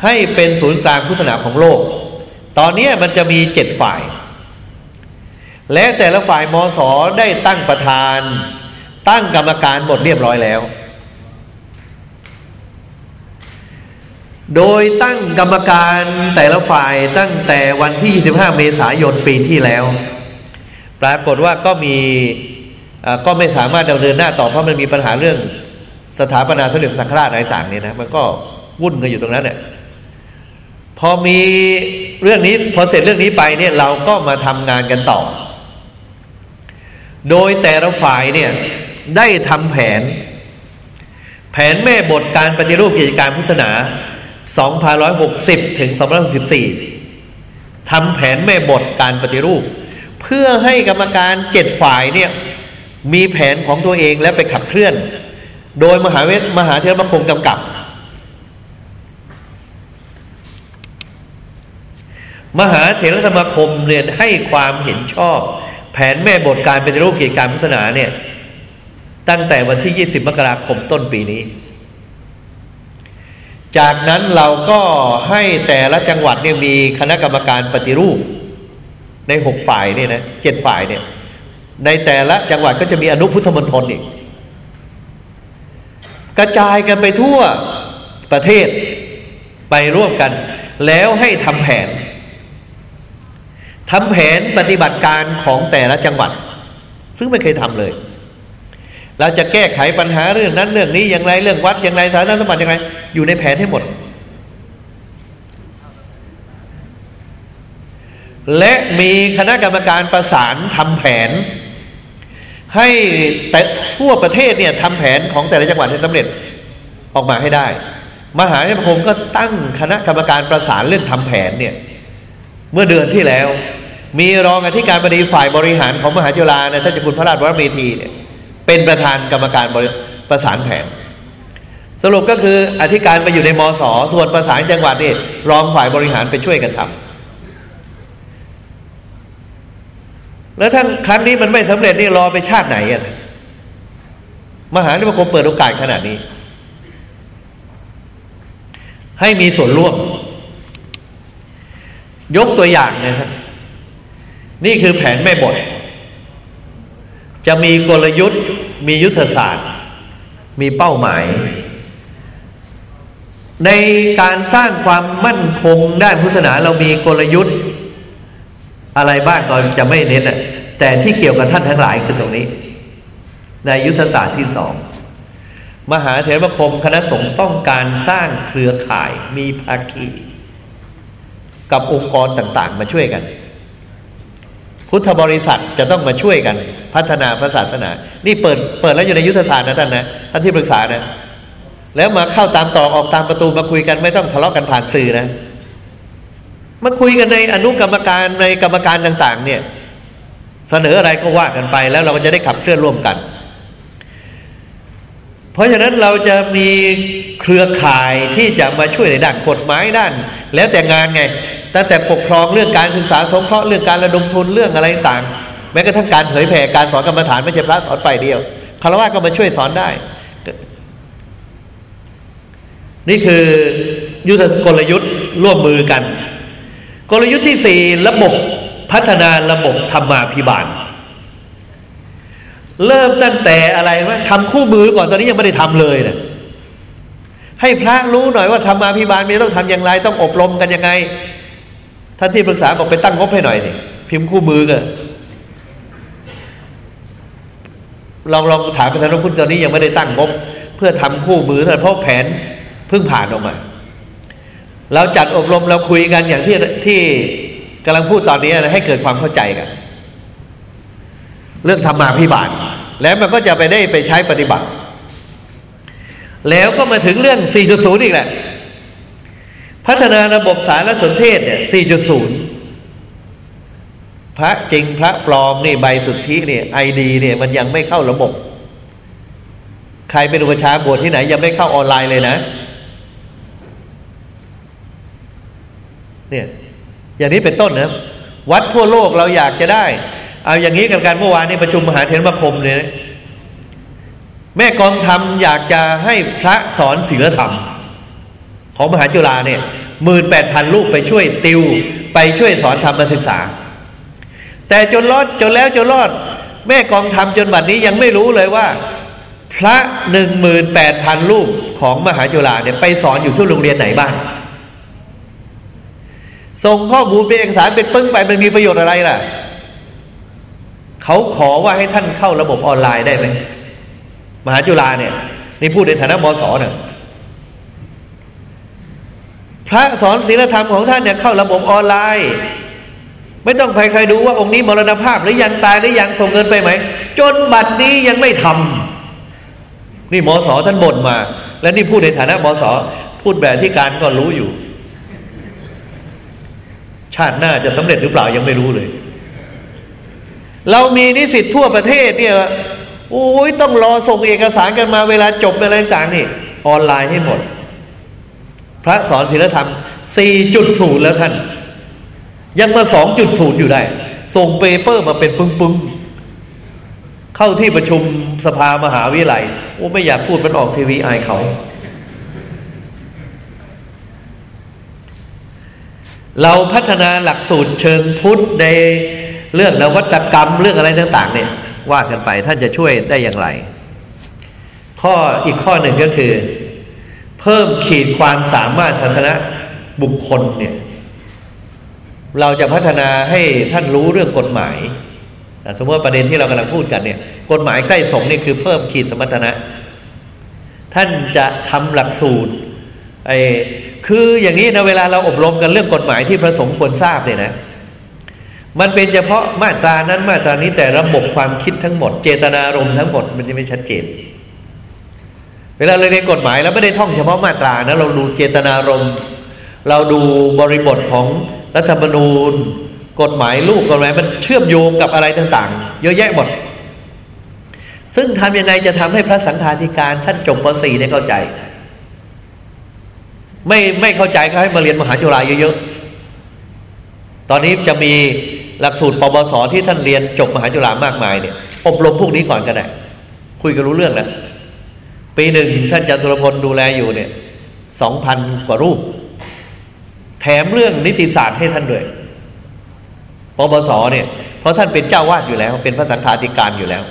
ให้เป็นศูนย์กลางพุทธศาสนาของโลก ตอนนี้มันจะมีเจ็ดฝ่าย และแต่ละฝ่ายมศได้ตั้งประธาน ตั้งกรรมการหมดเรียบร้อยแล้ว โดยตั้งกรรมการแต่ละฝ่ายตั้งแต่วันที่ 25 เมษายนปีที่แล้ว ปรากฏว่าก็มีก็ไม่สามารถดำเนินหน้าต่อเพราะมันมีปัญหาเรื่องสถาปนาสมเด็จสังฆราชอะไรต่างเนี่ยนะมันก็วุ่นกันอยู่ตรงนั้นเนี่ยพอมีเรื่องนี้พอเสร็จเรื่องนี้ไปเนี่ยเราก็มาทำงานกันต่อ โดยแต่ละฝ่ายเนี่ยได้ทำแผน แผนแม่บทการปฏิรูปกิจการพุทธศาสนา 2560 ถึง 2514ทำแผนแม่บทการปฏิรูป เพื่อให้กรรมการเจ็ดฝ่ายเนี่ยมีแผนของตัวเองและไปขับเคลื่อน โดยมหาเวทมหาเทรมคมกำกับ มหาเถรสมาคมเนี่ยให้ความเห็นชอบ แผนแม่บทการปฏิรูปกิจการพุทธศาสนาเนี่ยตั้งแต่วันที่ 20 มกราคมต้นปีนี้ จากนั้นเราก็ให้แต่ละจังหวัดเนี่ยมีคณะกรรมการปฏิรูป ในหกฝ่ายเนี่ยนะเจ็ดฝ่ายเนี่ย ในแต่ละจังหวัดก็จะมีอนุพุทธมณฑลอีกกระจายกันไปทั่วประเทศไปร่วมกัน แล้วให้ทำแผนทำแผนปฏิบัติการของแต่ละจังหวัด ซึ่งไม่เคยทำเลย เราจะแก้ไขปัญหาเรื่องนั้นเรื่องนี้อย่างไรเรื่องวัดอย่างไรสาธารณสมบัติอย่างไร อยู่ในแผนให้หมด และมีคณะกรรมการประสานทำแผน ให้แต่ทั่วประเทศเนี่ยทำแผนของแต่ละจังหวัดให้สำเร็จออกมาให้ได้ มหาวิทยาลัยก็ตั้งคณะกรรมการประสานเรื่องทำแผนเนี่ยเมื่อเดือนที่แล้ว มีรองอธิการบดีฝ่ายบริหารของมหาจุฬาในท่านเจ้าคุณพระราชวรเมธีเนี่ย เป็นประธานกรรมการประสานแผน สรุปก็คืออธิการไปอยู่ในมสส่วนประสานจังหวัดนี่รองฝ่ายบริหารไปช่วยกันทำ แล้วท่านครั้งนี้มันไม่สำเร็จนี่รอไปชาติไหนอะมหาวิทยาลัยเปิดโอกาสขนาดนี้ ให้มีส่วนร่วม ยกตัวอย่างนะครับ นี่คือแผนแม่บท จะมีกลยุทธ์ มียุทธศาสตร์ มีเป้าหมาย ในการสร้างความมั่นคงด้านพุทธศาสนาเรามีกลยุทธ์ อะไรบ้างก็จะไม่เน้นอะแต่ที่เกี่ยวกับท่านทั้งหลายคือตรงนี้ ในยุทธศาสตร์ที่สองมหาเถรคมคณะสงฆ์ต้องการสร้างเครือข่ายมีภาคี กับองค์กรต่าง ๆ มาช่วยกัน พุทธบริษัทจะต้องมาช่วยกันพัฒนาพระศาสนา นี่เปิดเปิดแล้วอยู่ในยุทธศาสตร์นะท่านนะท่านที่ปรึกษานะ แล้วมาเข้าตามตอกออกตามประตูมาคุยกันไม่ต้องทะเลาะกันผ่านสื่อนะ มาคุยกันในอนุกรรมการในกรรมการต่าง ๆ เนี่ย เสนออะไรก็ว่ากันไปแล้วเราก็จะได้ขับเคลื่อนร่วมกัน เพราะฉะนั้นเราจะมีเครือข่ายที่จะมาช่วยในด้านกฎหมายด้าน แล้วแต่งานไง ตั้งแต่ปกครองเรื่องการศึกษาสงเคราะห์เรื่องการระดมทุนเรื่องอะไรต่างแม้กระทั่งการเผยแผ่การสอนกรรมฐานไม่ใช่พระสอนฝ่ายเดียวคารวะก็มาช่วยสอนได้ นี่คือยุทธกลยุทธ์ร่วมมือกัน กลยุทธ์ที่สี่ระบบพัฒนาระบบธรรมาภิบาล เริ่มตั้งแต่อะไรวะทำคู่มือก่อนตอนนี้ยังไม่ได้ทำเลยนะให้พระรู้หน่อยว่าทำมาพิบาลมีต้องทำอย่างไร ต้องอบรมกันยังไง ท่านที่ปรึกษาบอกไปตั้งงบให้หน่อยสิพิมพ์คู่มือกันลองลองถามไปทางพุทธตอนนี้ยังไม่ได้ตั้งงบ เพื่อทำคู่มือเท่าเพราะแผนเพิ่งผ่านออกมาเราจัดอบรมเราคุยกันอย่างที่ที่กำลังพูดตอนนี้นะให้เกิดความเข้าใจกันเรื่องธรรมาพิบาลแล้วมันก็จะไปได้ไปใช้ปฏิบัติ แล้วก็มาถึงเรื่อง 4.0 อีกแหละ พัฒนาระบบสารสนเทศเนี่ย 4.0 พระจริงพระปลอมนี่ใบสุทธิเนี่ยไอดีเนี่ยมันยังไม่เข้าระบบ ใครเป็นอุปชาบวชที่ไหน ยังไม่เข้าออนไลน์เลยนะ เนี่ย อย่างนี้เป็นต้นนะ วัดทั่วโลกเราอยากจะได้ เอาอย่างนี้กับการเมื่อวานนี้ประชุมมหาเถรมคมเลยนะแม่กองทำอยากจะให้พระสอนศีลธรรม ของมหาจุฬาเนี่ยหมื่นแปดพันลูกไปช่วยติว ไปช่วยสอนธรรมศึกษา แต่จนรอดจนแล้วจนรอด แม่กองทำจนบัดนี้ยังไม่รู้เลยว่า พระหนึ่งหมื่นแปดพันลูกของมหาจุฬาเนี่ยไปสอนอยู่ที่โรงเรียนไหนบ้างส่งข้อมูลเป็นเอกสารเป็นปึ้งไปมันมีประโยชน์อะไรล่ะ เขาขอว่าให้ท่านเข้าระบบออนไลน์ได้ไหมมหาจุฬาเนี่ยนี่พูดในฐานะมสเนี่ย พระสอนศีลธรรมของท่านเนี่ยเข้าระบบออนไลน์ ไม่ต้องใครๆดูว่าองค์นี้มรณภาพหรือยังตายหรือยังส่งเงินไปไหม จนบัดนี้ยังไม่ทำนี่มอสท่านบ่นมา และนี่พูดในฐานะมอสพูดแบบที่การก็รู้อยู่ ชาติหน้าจะสำเร็จหรือเปล่ายังไม่รู้เลย เรามีนิสิตทั่วประเทศเนี่ยโอ้ยต้องรอส่งเอกสารกันมาเวลาจบอะไรต่างนี่ออนไลน์ให้หมด พระสอนศีลธรรม 4.0 แล้วท่าน ยังมา 2.0 อยู่ได้ ส่งเปเปอร์มาเป็นปึ้งปึ้งเข้าที่ประชุมสภามหาวิทยาลัย โอ้ไม่อยากพูดมันออกทีวีอายเขา เราพัฒนาหลักสูตรเชิงพุทธในเรื่องนวัตกรรมเรื่องอะไรต่าง ๆ เนี่ย ว่ากันไปท่านจะช่วยได้อย่างไร ข้ออีกข้อหนึ่งก็คือ เพิ่มขีดความสามารถศาสนาบุคคลเนี่ยเราจะพัฒนาให้ท่านรู้เรื่องกฎหมายสมมติประเด็นที่เรากำลังพูดกันเนี่ย กฎหมายใกล้สงนี่คือเพิ่มขีดสมรรถนะ ท่านจะทำหลักสูตรไอ้คืออย่างนี้นะเวลาเราอบรมกันเรื่องกฎหมายที่พระสงฆ์ควรทราบเนี่ยนะ มันเป็นเฉพาะมาตรานั้นมาตรานี้แต่ระบบความคิดทั้งหมด เจตนารมณ์ทั้งหมดมันจะไม่ชัดเจน เวลาเราเรียนกฎหมายเราไม่ได้ท่องเฉพาะมาตรานะเราดูเจตนารมณ์เราดูบริบทของรัฐธรรมนูญ กฎหมายลูกกฎหมายมันเชื่อมโยงกับอะไรต่างๆ เยอะแยะหมด ซึ่งทำยังไงจะทำให้พระสังฆาธิการท่านจบป .4 ได้เข้าใจ ไม่ไม่เข้าใจก็ให้มาเรียนมหาจุฬาเยอะๆ ตอนนี้จะมีหลักสูตรปบสที่ท่านเรียนจบมหาจุฬามากมายเนี่ยอบรมพวกนี้ก่อนก็ได้คุยกันรู้เรื่องแล้ว ปีหนึ่งท่านจันทรพลดูแลอยู่เนี่ยสองพันกว่ารูป แถมเรื่องนิติศาสตร์ให้ท่านด้วยปบสเนี่ยเพราะท่านเป็นเจ้าวาดอยู่แล้ว เป็นพระสังฆาธิการอยู่แล้ว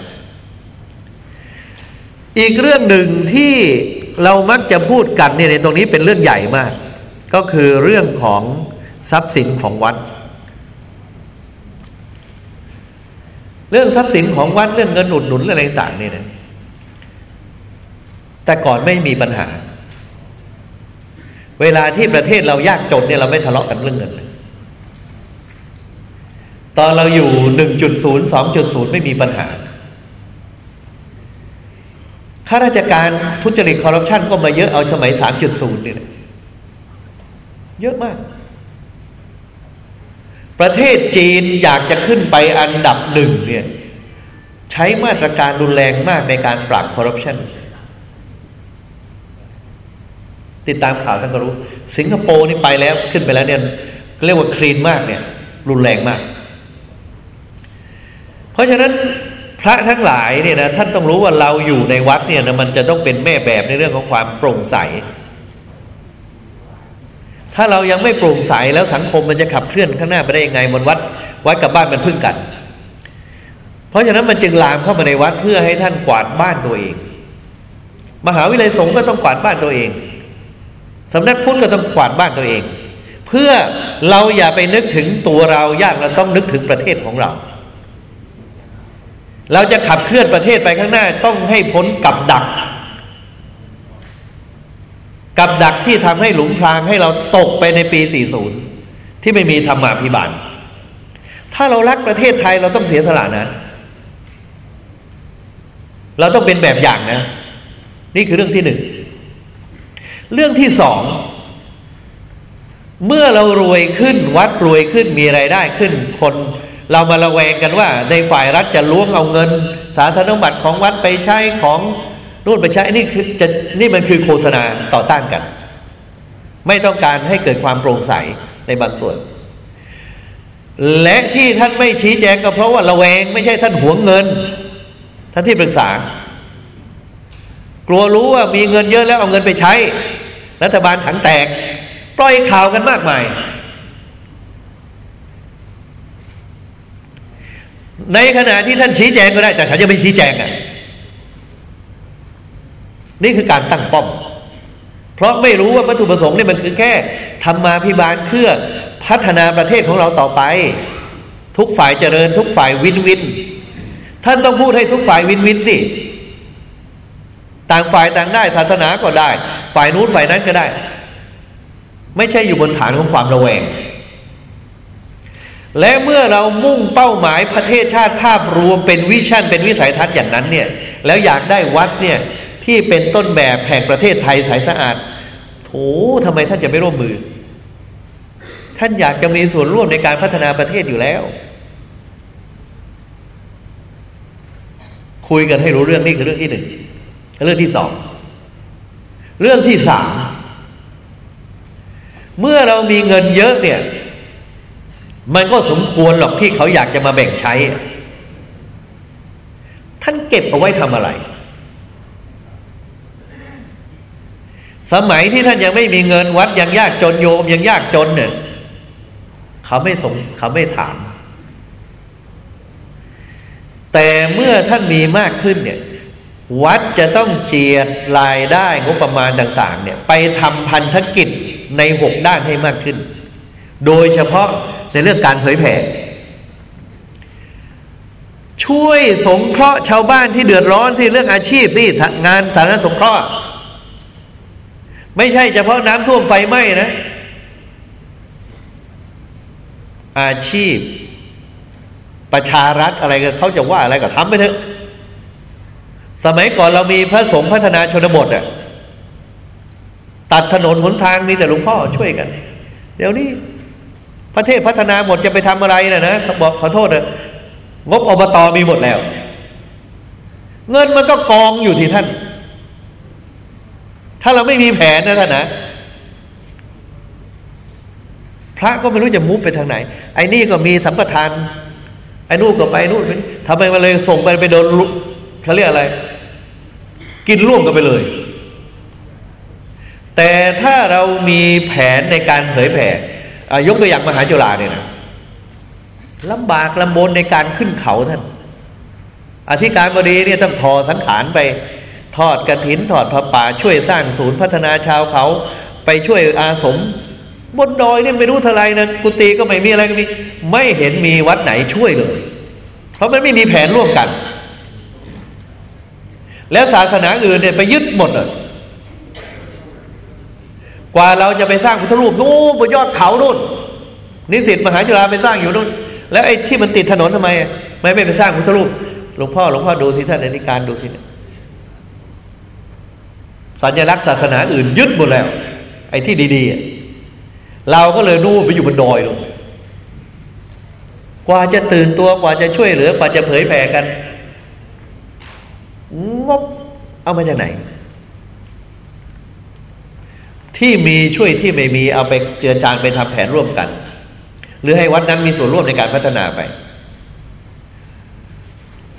อีกเรื่องหนึ่งที่เรามักจะพูดกันเนี่ยในตรงนี้เป็นเรื่องใหญ่มาก ก็คือเรื่องของทรัพย์สินของวัด เรื่องทรัพย์สินของวัดเรื่องเงินหนุนหนุนอะไรต่างเนี่ยนะ แต่ก่อนไม่มีปัญหา เวลาที่ประเทศเรายากจนเนี่ยเราไม่ทะเลาะกันเรื่องเงินเลยตอนเราอยู่หนึ่งจุดศูนย์สองจุดศูนย์ไม่มีปัญหาข้าราชการทุจริตคอร์รัปชันก็มาเยอะเอาสมัยสามจุดศูนย์นี่เยอะมาก ประเทศจีนอยากจะขึ้นไปอันดับหนึ่งเนี่ย ใช้มาตรการรุนแรงมากในการปราบคอร์รัปชัน ติดตามข่าวท่านก็รู้ สิงคโปร์นี่ไปแล้วขึ้นไปแล้วเนี่ยเรียกว่าคลีนมากเนี่ย รุนแรงมาก เพราะฉะนั้นพระทั้งหลายเนี่ยนะท่านต้องรู้ว่าเราอยู่ในวัดเนี่ยนะมันจะต้องเป็นแม่แบบในเรื่องของความโปร่งใส ถ้าเรายังไม่โปร่งใสแล้วสังคมมันจะขับเคลื่อนข้างหน้าไปได้ยังไงบนวัดวัดกับบ้านมันพึ่งกัน เพราะฉะนั้นมันจึงลามเข้ามาในวัดเพื่อให้ท่านกวาดบ้านตัวเอง มหาวิทยาลัยสงฆ์ก็ต้องกวาดบ้านตัวเอง สำนักพุทธก็ต้องกวาดบ้านตัวเอง เพื่อเราอย่าไปนึกถึงตัวเรายากเราต้องนึกถึงประเทศของเรา เราจะขับเคลื่อนประเทศไปข้างหน้าต้องให้พ้นกับดัก กับดักที่ทำให้หลุมพรางให้เราตกไปในปี 40 ที่ไม่มีธรรมาภิบาล ถ้าเรารักประเทศไทยเราต้องเสียสละนะ เราต้องเป็นแบบอย่างนะ นี่คือเรื่องที่หนึ่ง เรื่องที่สอง เมื่อเรารวยขึ้นวัดรวยขึ้นมีไรายได้ขึ้น คนเรามาระแวงกันว่า ในฝ่ายรัฐจะล้วงเอาเงิน สาธารณบัตรของวัดไปใช้ของนู่นไปใช้นี่คือจะนี่มันคือโฆษณาต่อต้านกัน ไม่ต้องการให้เกิดความโปร่งใสในบางส่วน และที่ท่านไม่ชี้แจงก็เพราะว่าระแวง ไม่ใช่ท่านหวงเงิน ท่านที่ปรึกษากลัวรู้ว่ามีเงินเยอะแล้วเอาเงินไปใช้ รัฐบาลถังแตก ปล่อยข่าวกันมากมาย ในขณะที่ท่านชี้แจงก็ได้ แต่ฉันจะไม่ชี้แจงอะนี่คือการตั้งป้อม เพราะไม่รู้ว่าวัตถุประสงค์นี่มันคือแค่ทำมาพิบาลเพื่อพัฒนาประเทศของเราต่อไป ทุกฝ่ายเจริญ ทุกฝ่าย win-win ท่านต้องพูดให้ทุกฝ่าย win-win สิ ต่างฝ่ายต่างได้ศาสนาก็ได้ ฝ่ายนู้นฝ่ายนั้นก็ได้ ไม่ใช่อยู่บนฐานของความระแวง และเมื่อเรามุ่งเป้าหมายประเทศชาติภาพรวมเป็น vision เป็นวิสัยทัศน์อย่างนั้นเนี่ยแล้วอยากได้วัดเนี่ยที่เป็นต้นแบบแห่งประเทศไทยใสสะอาดโถทำไมท่านจะไม่ร่วมมือ ท่านอยากจะมีส่วนร่วมในการพัฒนาประเทศอยู่แล้ว คุยกันให้รู้เรื่องนี่คือเรื่องที่หนึ่ง เรื่องที่สอง เรื่องที่สามเมื่อเรามีเงินเยอะเนี่ย มันก็สมควรหรอกที่เขาอยากจะมาแบ่งใช้ ท่านเก็บเอาไว้ทำอะไร สมัยที่ท่านยังไม่มีเงินวัดยังยากจนโยมยังยากจนเนี่ยเขาไม่สงเขาไม่ถาม แต่เมื่อท่านมีมากขึ้นเนี่ย วัดจะต้องเจียดรายได้งบประมาณต่าง ๆ เนี่ย ไปทำพันธกิจในหกด้านให้มากขึ้น โดยเฉพาะในเรื่องการเผยแผ่ ช่วยสงเคราะห์ชาวบ้านที่เดือดร้อนสิเรื่องอาชีพสิงานสาธารณสงเคราะห์ ไม่ใช่เฉพาะน้ำท่วมไฟไหม้นะ อาชีพ ประชารัฐอะไรกันเขาจะว่าอะไรก็ทำไปเถอะ สมัยก่อนเรามีพระสงฆ์พัฒนาชนบทอะตัดถนนหนทางมีแต่หลวงพ่อช่วยกัน เดี๋ยวนี้ประเทศพัฒนาหมดจะไปทำอะไรนะนะบอกขอโทษนะงบอบตอมีหมดแล้ว เงินมันก็กองอยู่ที่ท่าน ถ้าเราไม่มีแผนนะท่านนะพระก็ไม่รู้จะมุฟไปทางไหน ไอ้นี่ก็มีสัมปทานไอ้นู่นก็ไปนู่นทำไมมาเลยส่งไปไปโดน เขาเรียกอะไร กินร่วมกันไปเลย แต่ถ้าเรามีแผนในการเผยแผ่ยกตัวอย่างมหาจุฬาเนี่ยนะลำบากลำบนในการขึ้นเขาท่าน อธิการบดีเนี่ยต้องทอสังขารไป ทอดกระถินทอดพระป่า ช่วยสร้างศูนย์พัฒนาชาวเขา ไปช่วยอาสม บนดอยเนี่ยไม่รู้เท่าไรนะกุฏิก็ไม่มีอะไรก็มี ไม่เห็นมีวัดไหนช่วยเลย เพราะมันไม่มีแผนร่วมกัน แล้วศาสนาอื่นเนี่ยไปยึดหมดเลยกว่าเราจะไปสร้างพุทธรูปนู้นบนยอดเขานู่นนิสิตมหาจุฬาไปสร้างอยู่นู่นแล้วไอ้ที่มันติดถนนทำไมไม่ไม่ไปสร้างพุทธรูปหลวงพ่อหลวงพ่อดูที่ท่านอธิการดูสิเนี่ยสัญลักษณ์ศาสนาอื่นยึดหมดแล้ว ไอ้ที่ดีๆเราก็เลยนู่นไปอยู่บนดอยลงกว่าจะตื่นตัวกว่าจะช่วยเหลือกว่าจะเผยแผ่กัน งบเอามาจากไหน ที่มีช่วยที่ไม่มีเอาไปเจือจานไปทำแผนร่วมกัน หรือให้วัดนั้นมีส่วนร่วมในการพัฒนาไป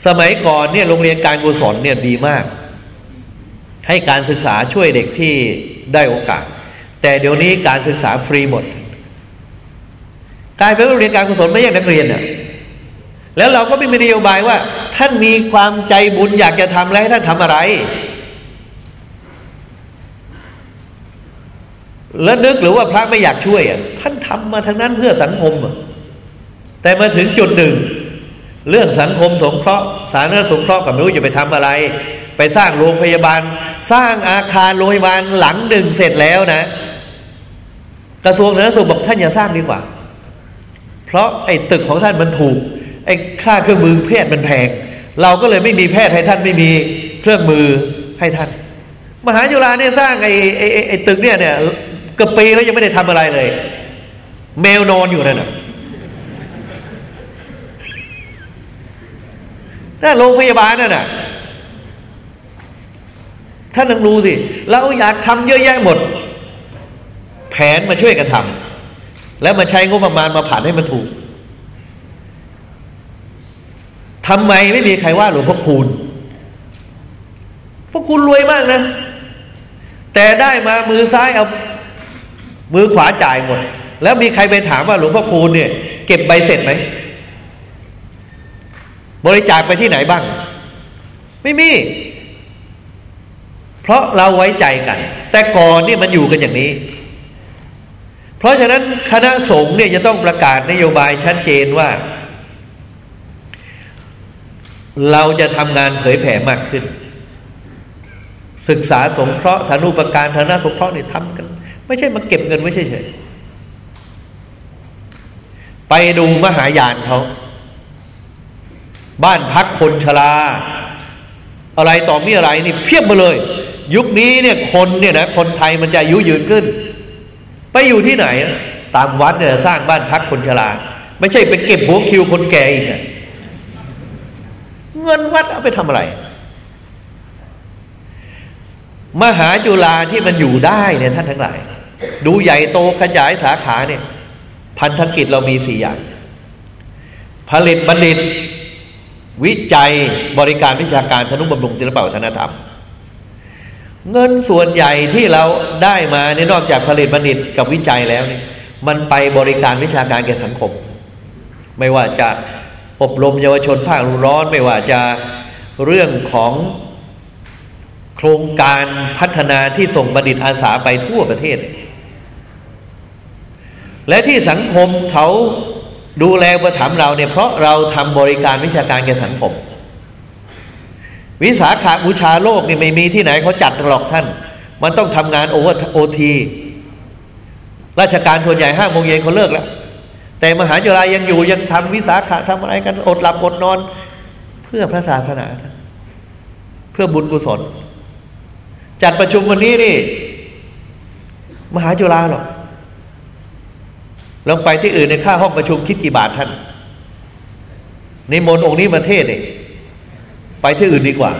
สมัยก่อนเนี่ยโรงเรียนการกุศลเนี่ยดีมาก ให้การศึกษาช่วยเด็กที่ได้โอกาส แต่เดี๋ยวนี้การศึกษาฟรีหมดกลายเป็นโรงเรียนการกุศลไม่ใช่นักเรียนอะ แล้วเราก็ไม่มีนโยบายว่า ท่านมีความใจบุญอยากจะทำอะไรให้ท่านทำอะไร แล้วนึกหรือว่าพระไม่อยากช่วยอะท่านทำมาทั้งนั้นเพื่อสังคมอะแต่มาถึงจุดหนึ่ง เรื่องสังคมสงเคราะห์สาธารณสงเคราะห์กับไม่รู้จะไปทำอะไร ไปสร้างโรงพยาบาล สร้างอาคารโรงพยาบาลหลังหนึ่งเสร็จแล้วนะกระทรวงสาธารณสุขบอกท่านอย่าสร้างดีกว่า เพราะไอ้ตึกของท่านมันถูก ไอ้ค่าเครื่องมือแพทย์มันแพง เราก็เลยไม่มีแพทย์ให้ท่านไม่มีเครื่องมือให้ท่าน มหาจุฬาเนี่ยสร้างไอ้ไอ้ไอ้ตึกเนี่ยเนี่ยเกือบปีแล้วยังไม่ได้ทำอะไรเลยแมวนอนอยู่นั่นน่ะถ้าโรงพยาบาลนั่นน่ะท่านลองดูสิ เราอยากทำเยอะแยะหมด แผนมาช่วยกันทำแล้วมาใช้งบประมาณมาผ่านให้มันถูก ทำไมไม่มีใครว่าหลวงพ่อคูณพวกคุณรวยมากนะ แต่ได้มามือซ้ายเอามือขวาจ่ายหมด แล้วมีใครไปถามว่าหลวงพ่อคูณเนี่ย เก็บใบเสร็จไหม บริจาคไปที่ไหนบ้าง ไม่มี เพราะเราไว้ใจกัน แต่ก่อนเนี่ยมันอยู่กันอย่างนี้ เพราะฉะนั้นคณะสงฆ์เนี่ยจะต้องประกาศนโยบายชัดเจนว่า เราจะทำงานเผยแผ่มากขึ้น ศึกษาสงเคราะห์สานุปการธนาสงเคราะห์เนี่ยทำกัน ไม่ใช่มาเก็บเงินไว้เฉยๆไปดูมหายานเขาบ้านพักคนชราอะไรต่อมีอะไรนี่เพียบมาเลย ยุคนี้เนี่ยคนเนี่ยนะคนไทยมันจะอายุยืนขึ้น ไปอยู่ที่ไหน ตามวัดเนี่ยสร้างบ้านพักคนชราไม่ใช่ไปเก็บหัวคิวคนแก่อีกอะ เงินวัดเอาไปทำอะไร มหาจุฬาที่มันอยู่ได้เนี่ยท่านทั้งหลาย ดูใหญ่โตขยายสาขาเนี่ย พันธกิจเรามีสี่อย่าง ผลิตบัณฑิต วิจัยบริการวิชาการธนุบำรุงศิลปวัฒนธรรม เงินส่วนใหญ่ที่เราได้มาเนี่ยนอกจากผลิตบัณฑิตกับวิจัยแล้วเนี่ยมันไปบริการวิชาการแก่สังคม ไม่ว่าจะ อบรมเยาวชนภาคร้อนไม่ว่าจะเรื่องของโครงการพัฒนาที่ส่งบัณฑิตอาสาไปทั่วประเทศ และที่สังคมเขาดูแลประถมเราเนี่ยเพราะเราทำบริการวิชาการแก่สังคม วิสาขาบูชาโลกนี่ไม่มีที่ไหนเขาจัดหรอกท่าน มันต้องทำงานโอเวอร์โอทีราชการส่วนใหญ่ห้าโมงเย็นเขาเลิกแล้ว แต่มหาจุฬายังอยู่ยังทำวิสาขะทำอะไรกันอดหลับอดนอน เพื่อพระศาสนา เพื่อบุญกุศล จัดประชุมวันนี้นี่ มหาจุฬาหรอกลองไปที่อื่นในค่าห้องประชุมคิดกี่บาทท่าน ในมนองค์นี้ประเทศเนี่ไปที่อื่นดีกว่า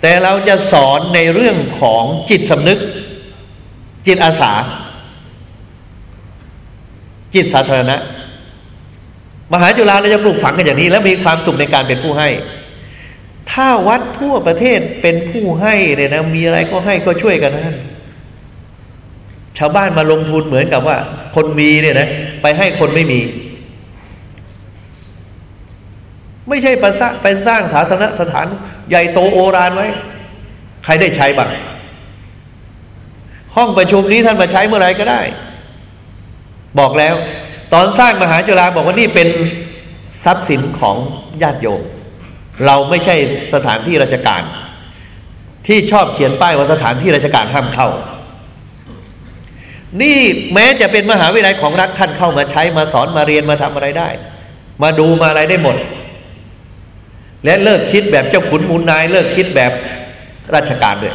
แต่เราจะสอนในเรื่องของจิตสำนึก จิตอาสา จิตสาธารณะ มหาจุฬาเราจะปลูกฝังกันอย่างนี้ แล้วมีความสุขในการเป็นผู้ให้ ถ้าวัดทั่วประเทศเป็นผู้ให้เนี่ยนะมีอะไรก็ให้ก็ช่วยกันนะชาวบ้านมาลงทุนเหมือนกับว่า คนมีเนี่ยนะไปให้คนไม่มี ไม่ใช่ไปสร้างไปสร้างศาสนสถานใหญ่โตโอรานไว้ ใครได้ใช้บ้างห้องประชุมนี้ท่านมาใช้เมื่อไรก็ได้ บอกแล้ว ตอนสร้างมหาจุฬาบอกว่านี่เป็นทรัพย์สินของญาติโยม เราไม่ใช่สถานที่ราชการ ที่ชอบเขียนป้ายว่าสถานที่ราชการห้ามเข้า นี่แม้จะเป็นมหาวิทยาลัยของรัฐท่านเข้ามาใช้มาสอนมาเรียนมาทำอะไรได้ มาดูมาอะไรได้หมด และเลิกคิดแบบเจ้าขุนมูลนาย เลิกคิดแบบราชการด้วย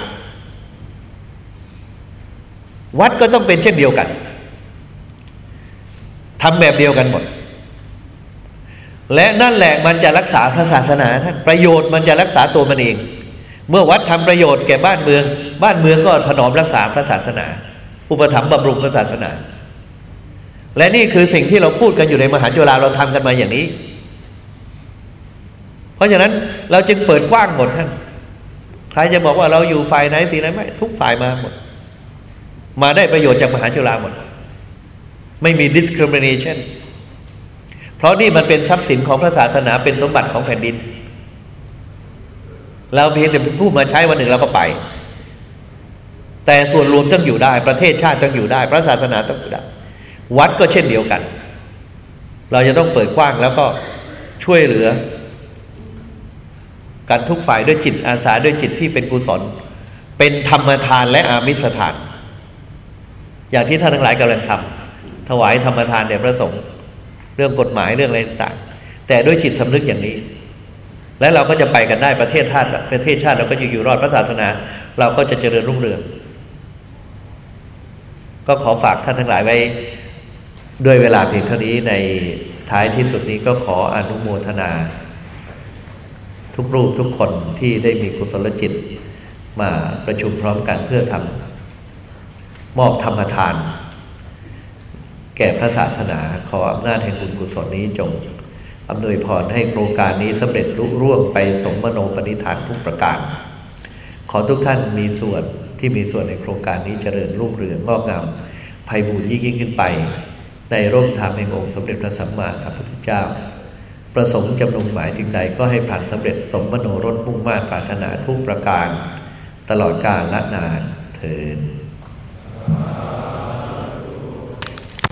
วัดก็ต้องเป็นเช่นเดียวกัน ทำแบบเดียวกันหมด และนั่นแหละมันจะรักษาพระศาสนาท่านประโยชน์มันจะรักษาตัวมันเอง เมื่อวัดทำประโยชน์แก่บ้านเมือง บ้านเมืองก็ถนอมรักษาพระศาสนา อุปถัมภ์บำรุงพระศาสนา และนี่คือสิ่งที่เราพูดกันอยู่ในมหาจุฬาเราทำกันมาอย่างนี้ เพราะฉะนั้นเราจึงเปิดกว้างหมดท่านใครจะบอกว่าเราอยู่ฝ่ายไหนสีไหนไม่ทุกฝ่ายมาหมด มาได้ประโยชน์จากมหาจุฬาหมด ไม่มี discrimination เพราะนี่มันเป็นทรัพย์สินของพระศาสนาเป็นสมบัติของแผ่นดิน เราเพียงแต่เป็นผู้มาใช้วันหนึ่งเราก็ไป แต่ส่วนรวมต้องอยู่ได้ ประเทศชาติต้องอยู่ได้ พระศาสนาต้องอยู่ได้ วัดก็เช่นเดียวกัน เราจะต้องเปิดกว้างแล้วก็ช่วยเหลือกันทุกฝ่ายด้วยจิตอาสาด้วยจิตที่เป็นกุศล เป็นธรรมทานและอามิสทาน อย่างที่ท่านทั้งหลายกำลังทำ ถวายธรรมทานแด่พระสงฆ์เรื่องกฎหมายเรื่องอะไรต่างแต่ด้วยจิตสำนึกอย่างนี้ และเราก็จะไปกันได้ประเทศชาติประเทศชาติเราก็จะอยู่รอดพระศาสนา เราก็จะเจริญรุ่งเรือง ก็ขอฝากท่านทั้งหลายไว้ ด้วยเวลาเพียงเท่านี้ในท้ายที่สุดนี้ก็ขออนุโมทนา ทุกรูปทุกคนที่ได้มีกุศลจิต มาประชุมพร้อมกันเพื่อทำมอบธรรมทาน แก่พระศาสนาขออำนาจแห่งบุญกุศลนี้จงอำนวยพรให้โครงการนี้สำเร็จรุ่ร่วงไปสมมโนปณิธานทุกประการ ขอทุกท่านมีส่วนที่มีส่วนในโครงการนี้เจริญรุ่งเรืองงอกงามภัยบุญยิ่งยิ่งขึ้นไป ในร่มธรรมแห่งองค์สมเด็จพระสัมมาสัมพุทธเจ้า ประสงค์จำนงหมายสิ่งใดก็ให้ผ่านสำเร็จสมมโนรสมุ่งมา่ปรารถนาทุกประการ ตลอดกาลละนานเทิน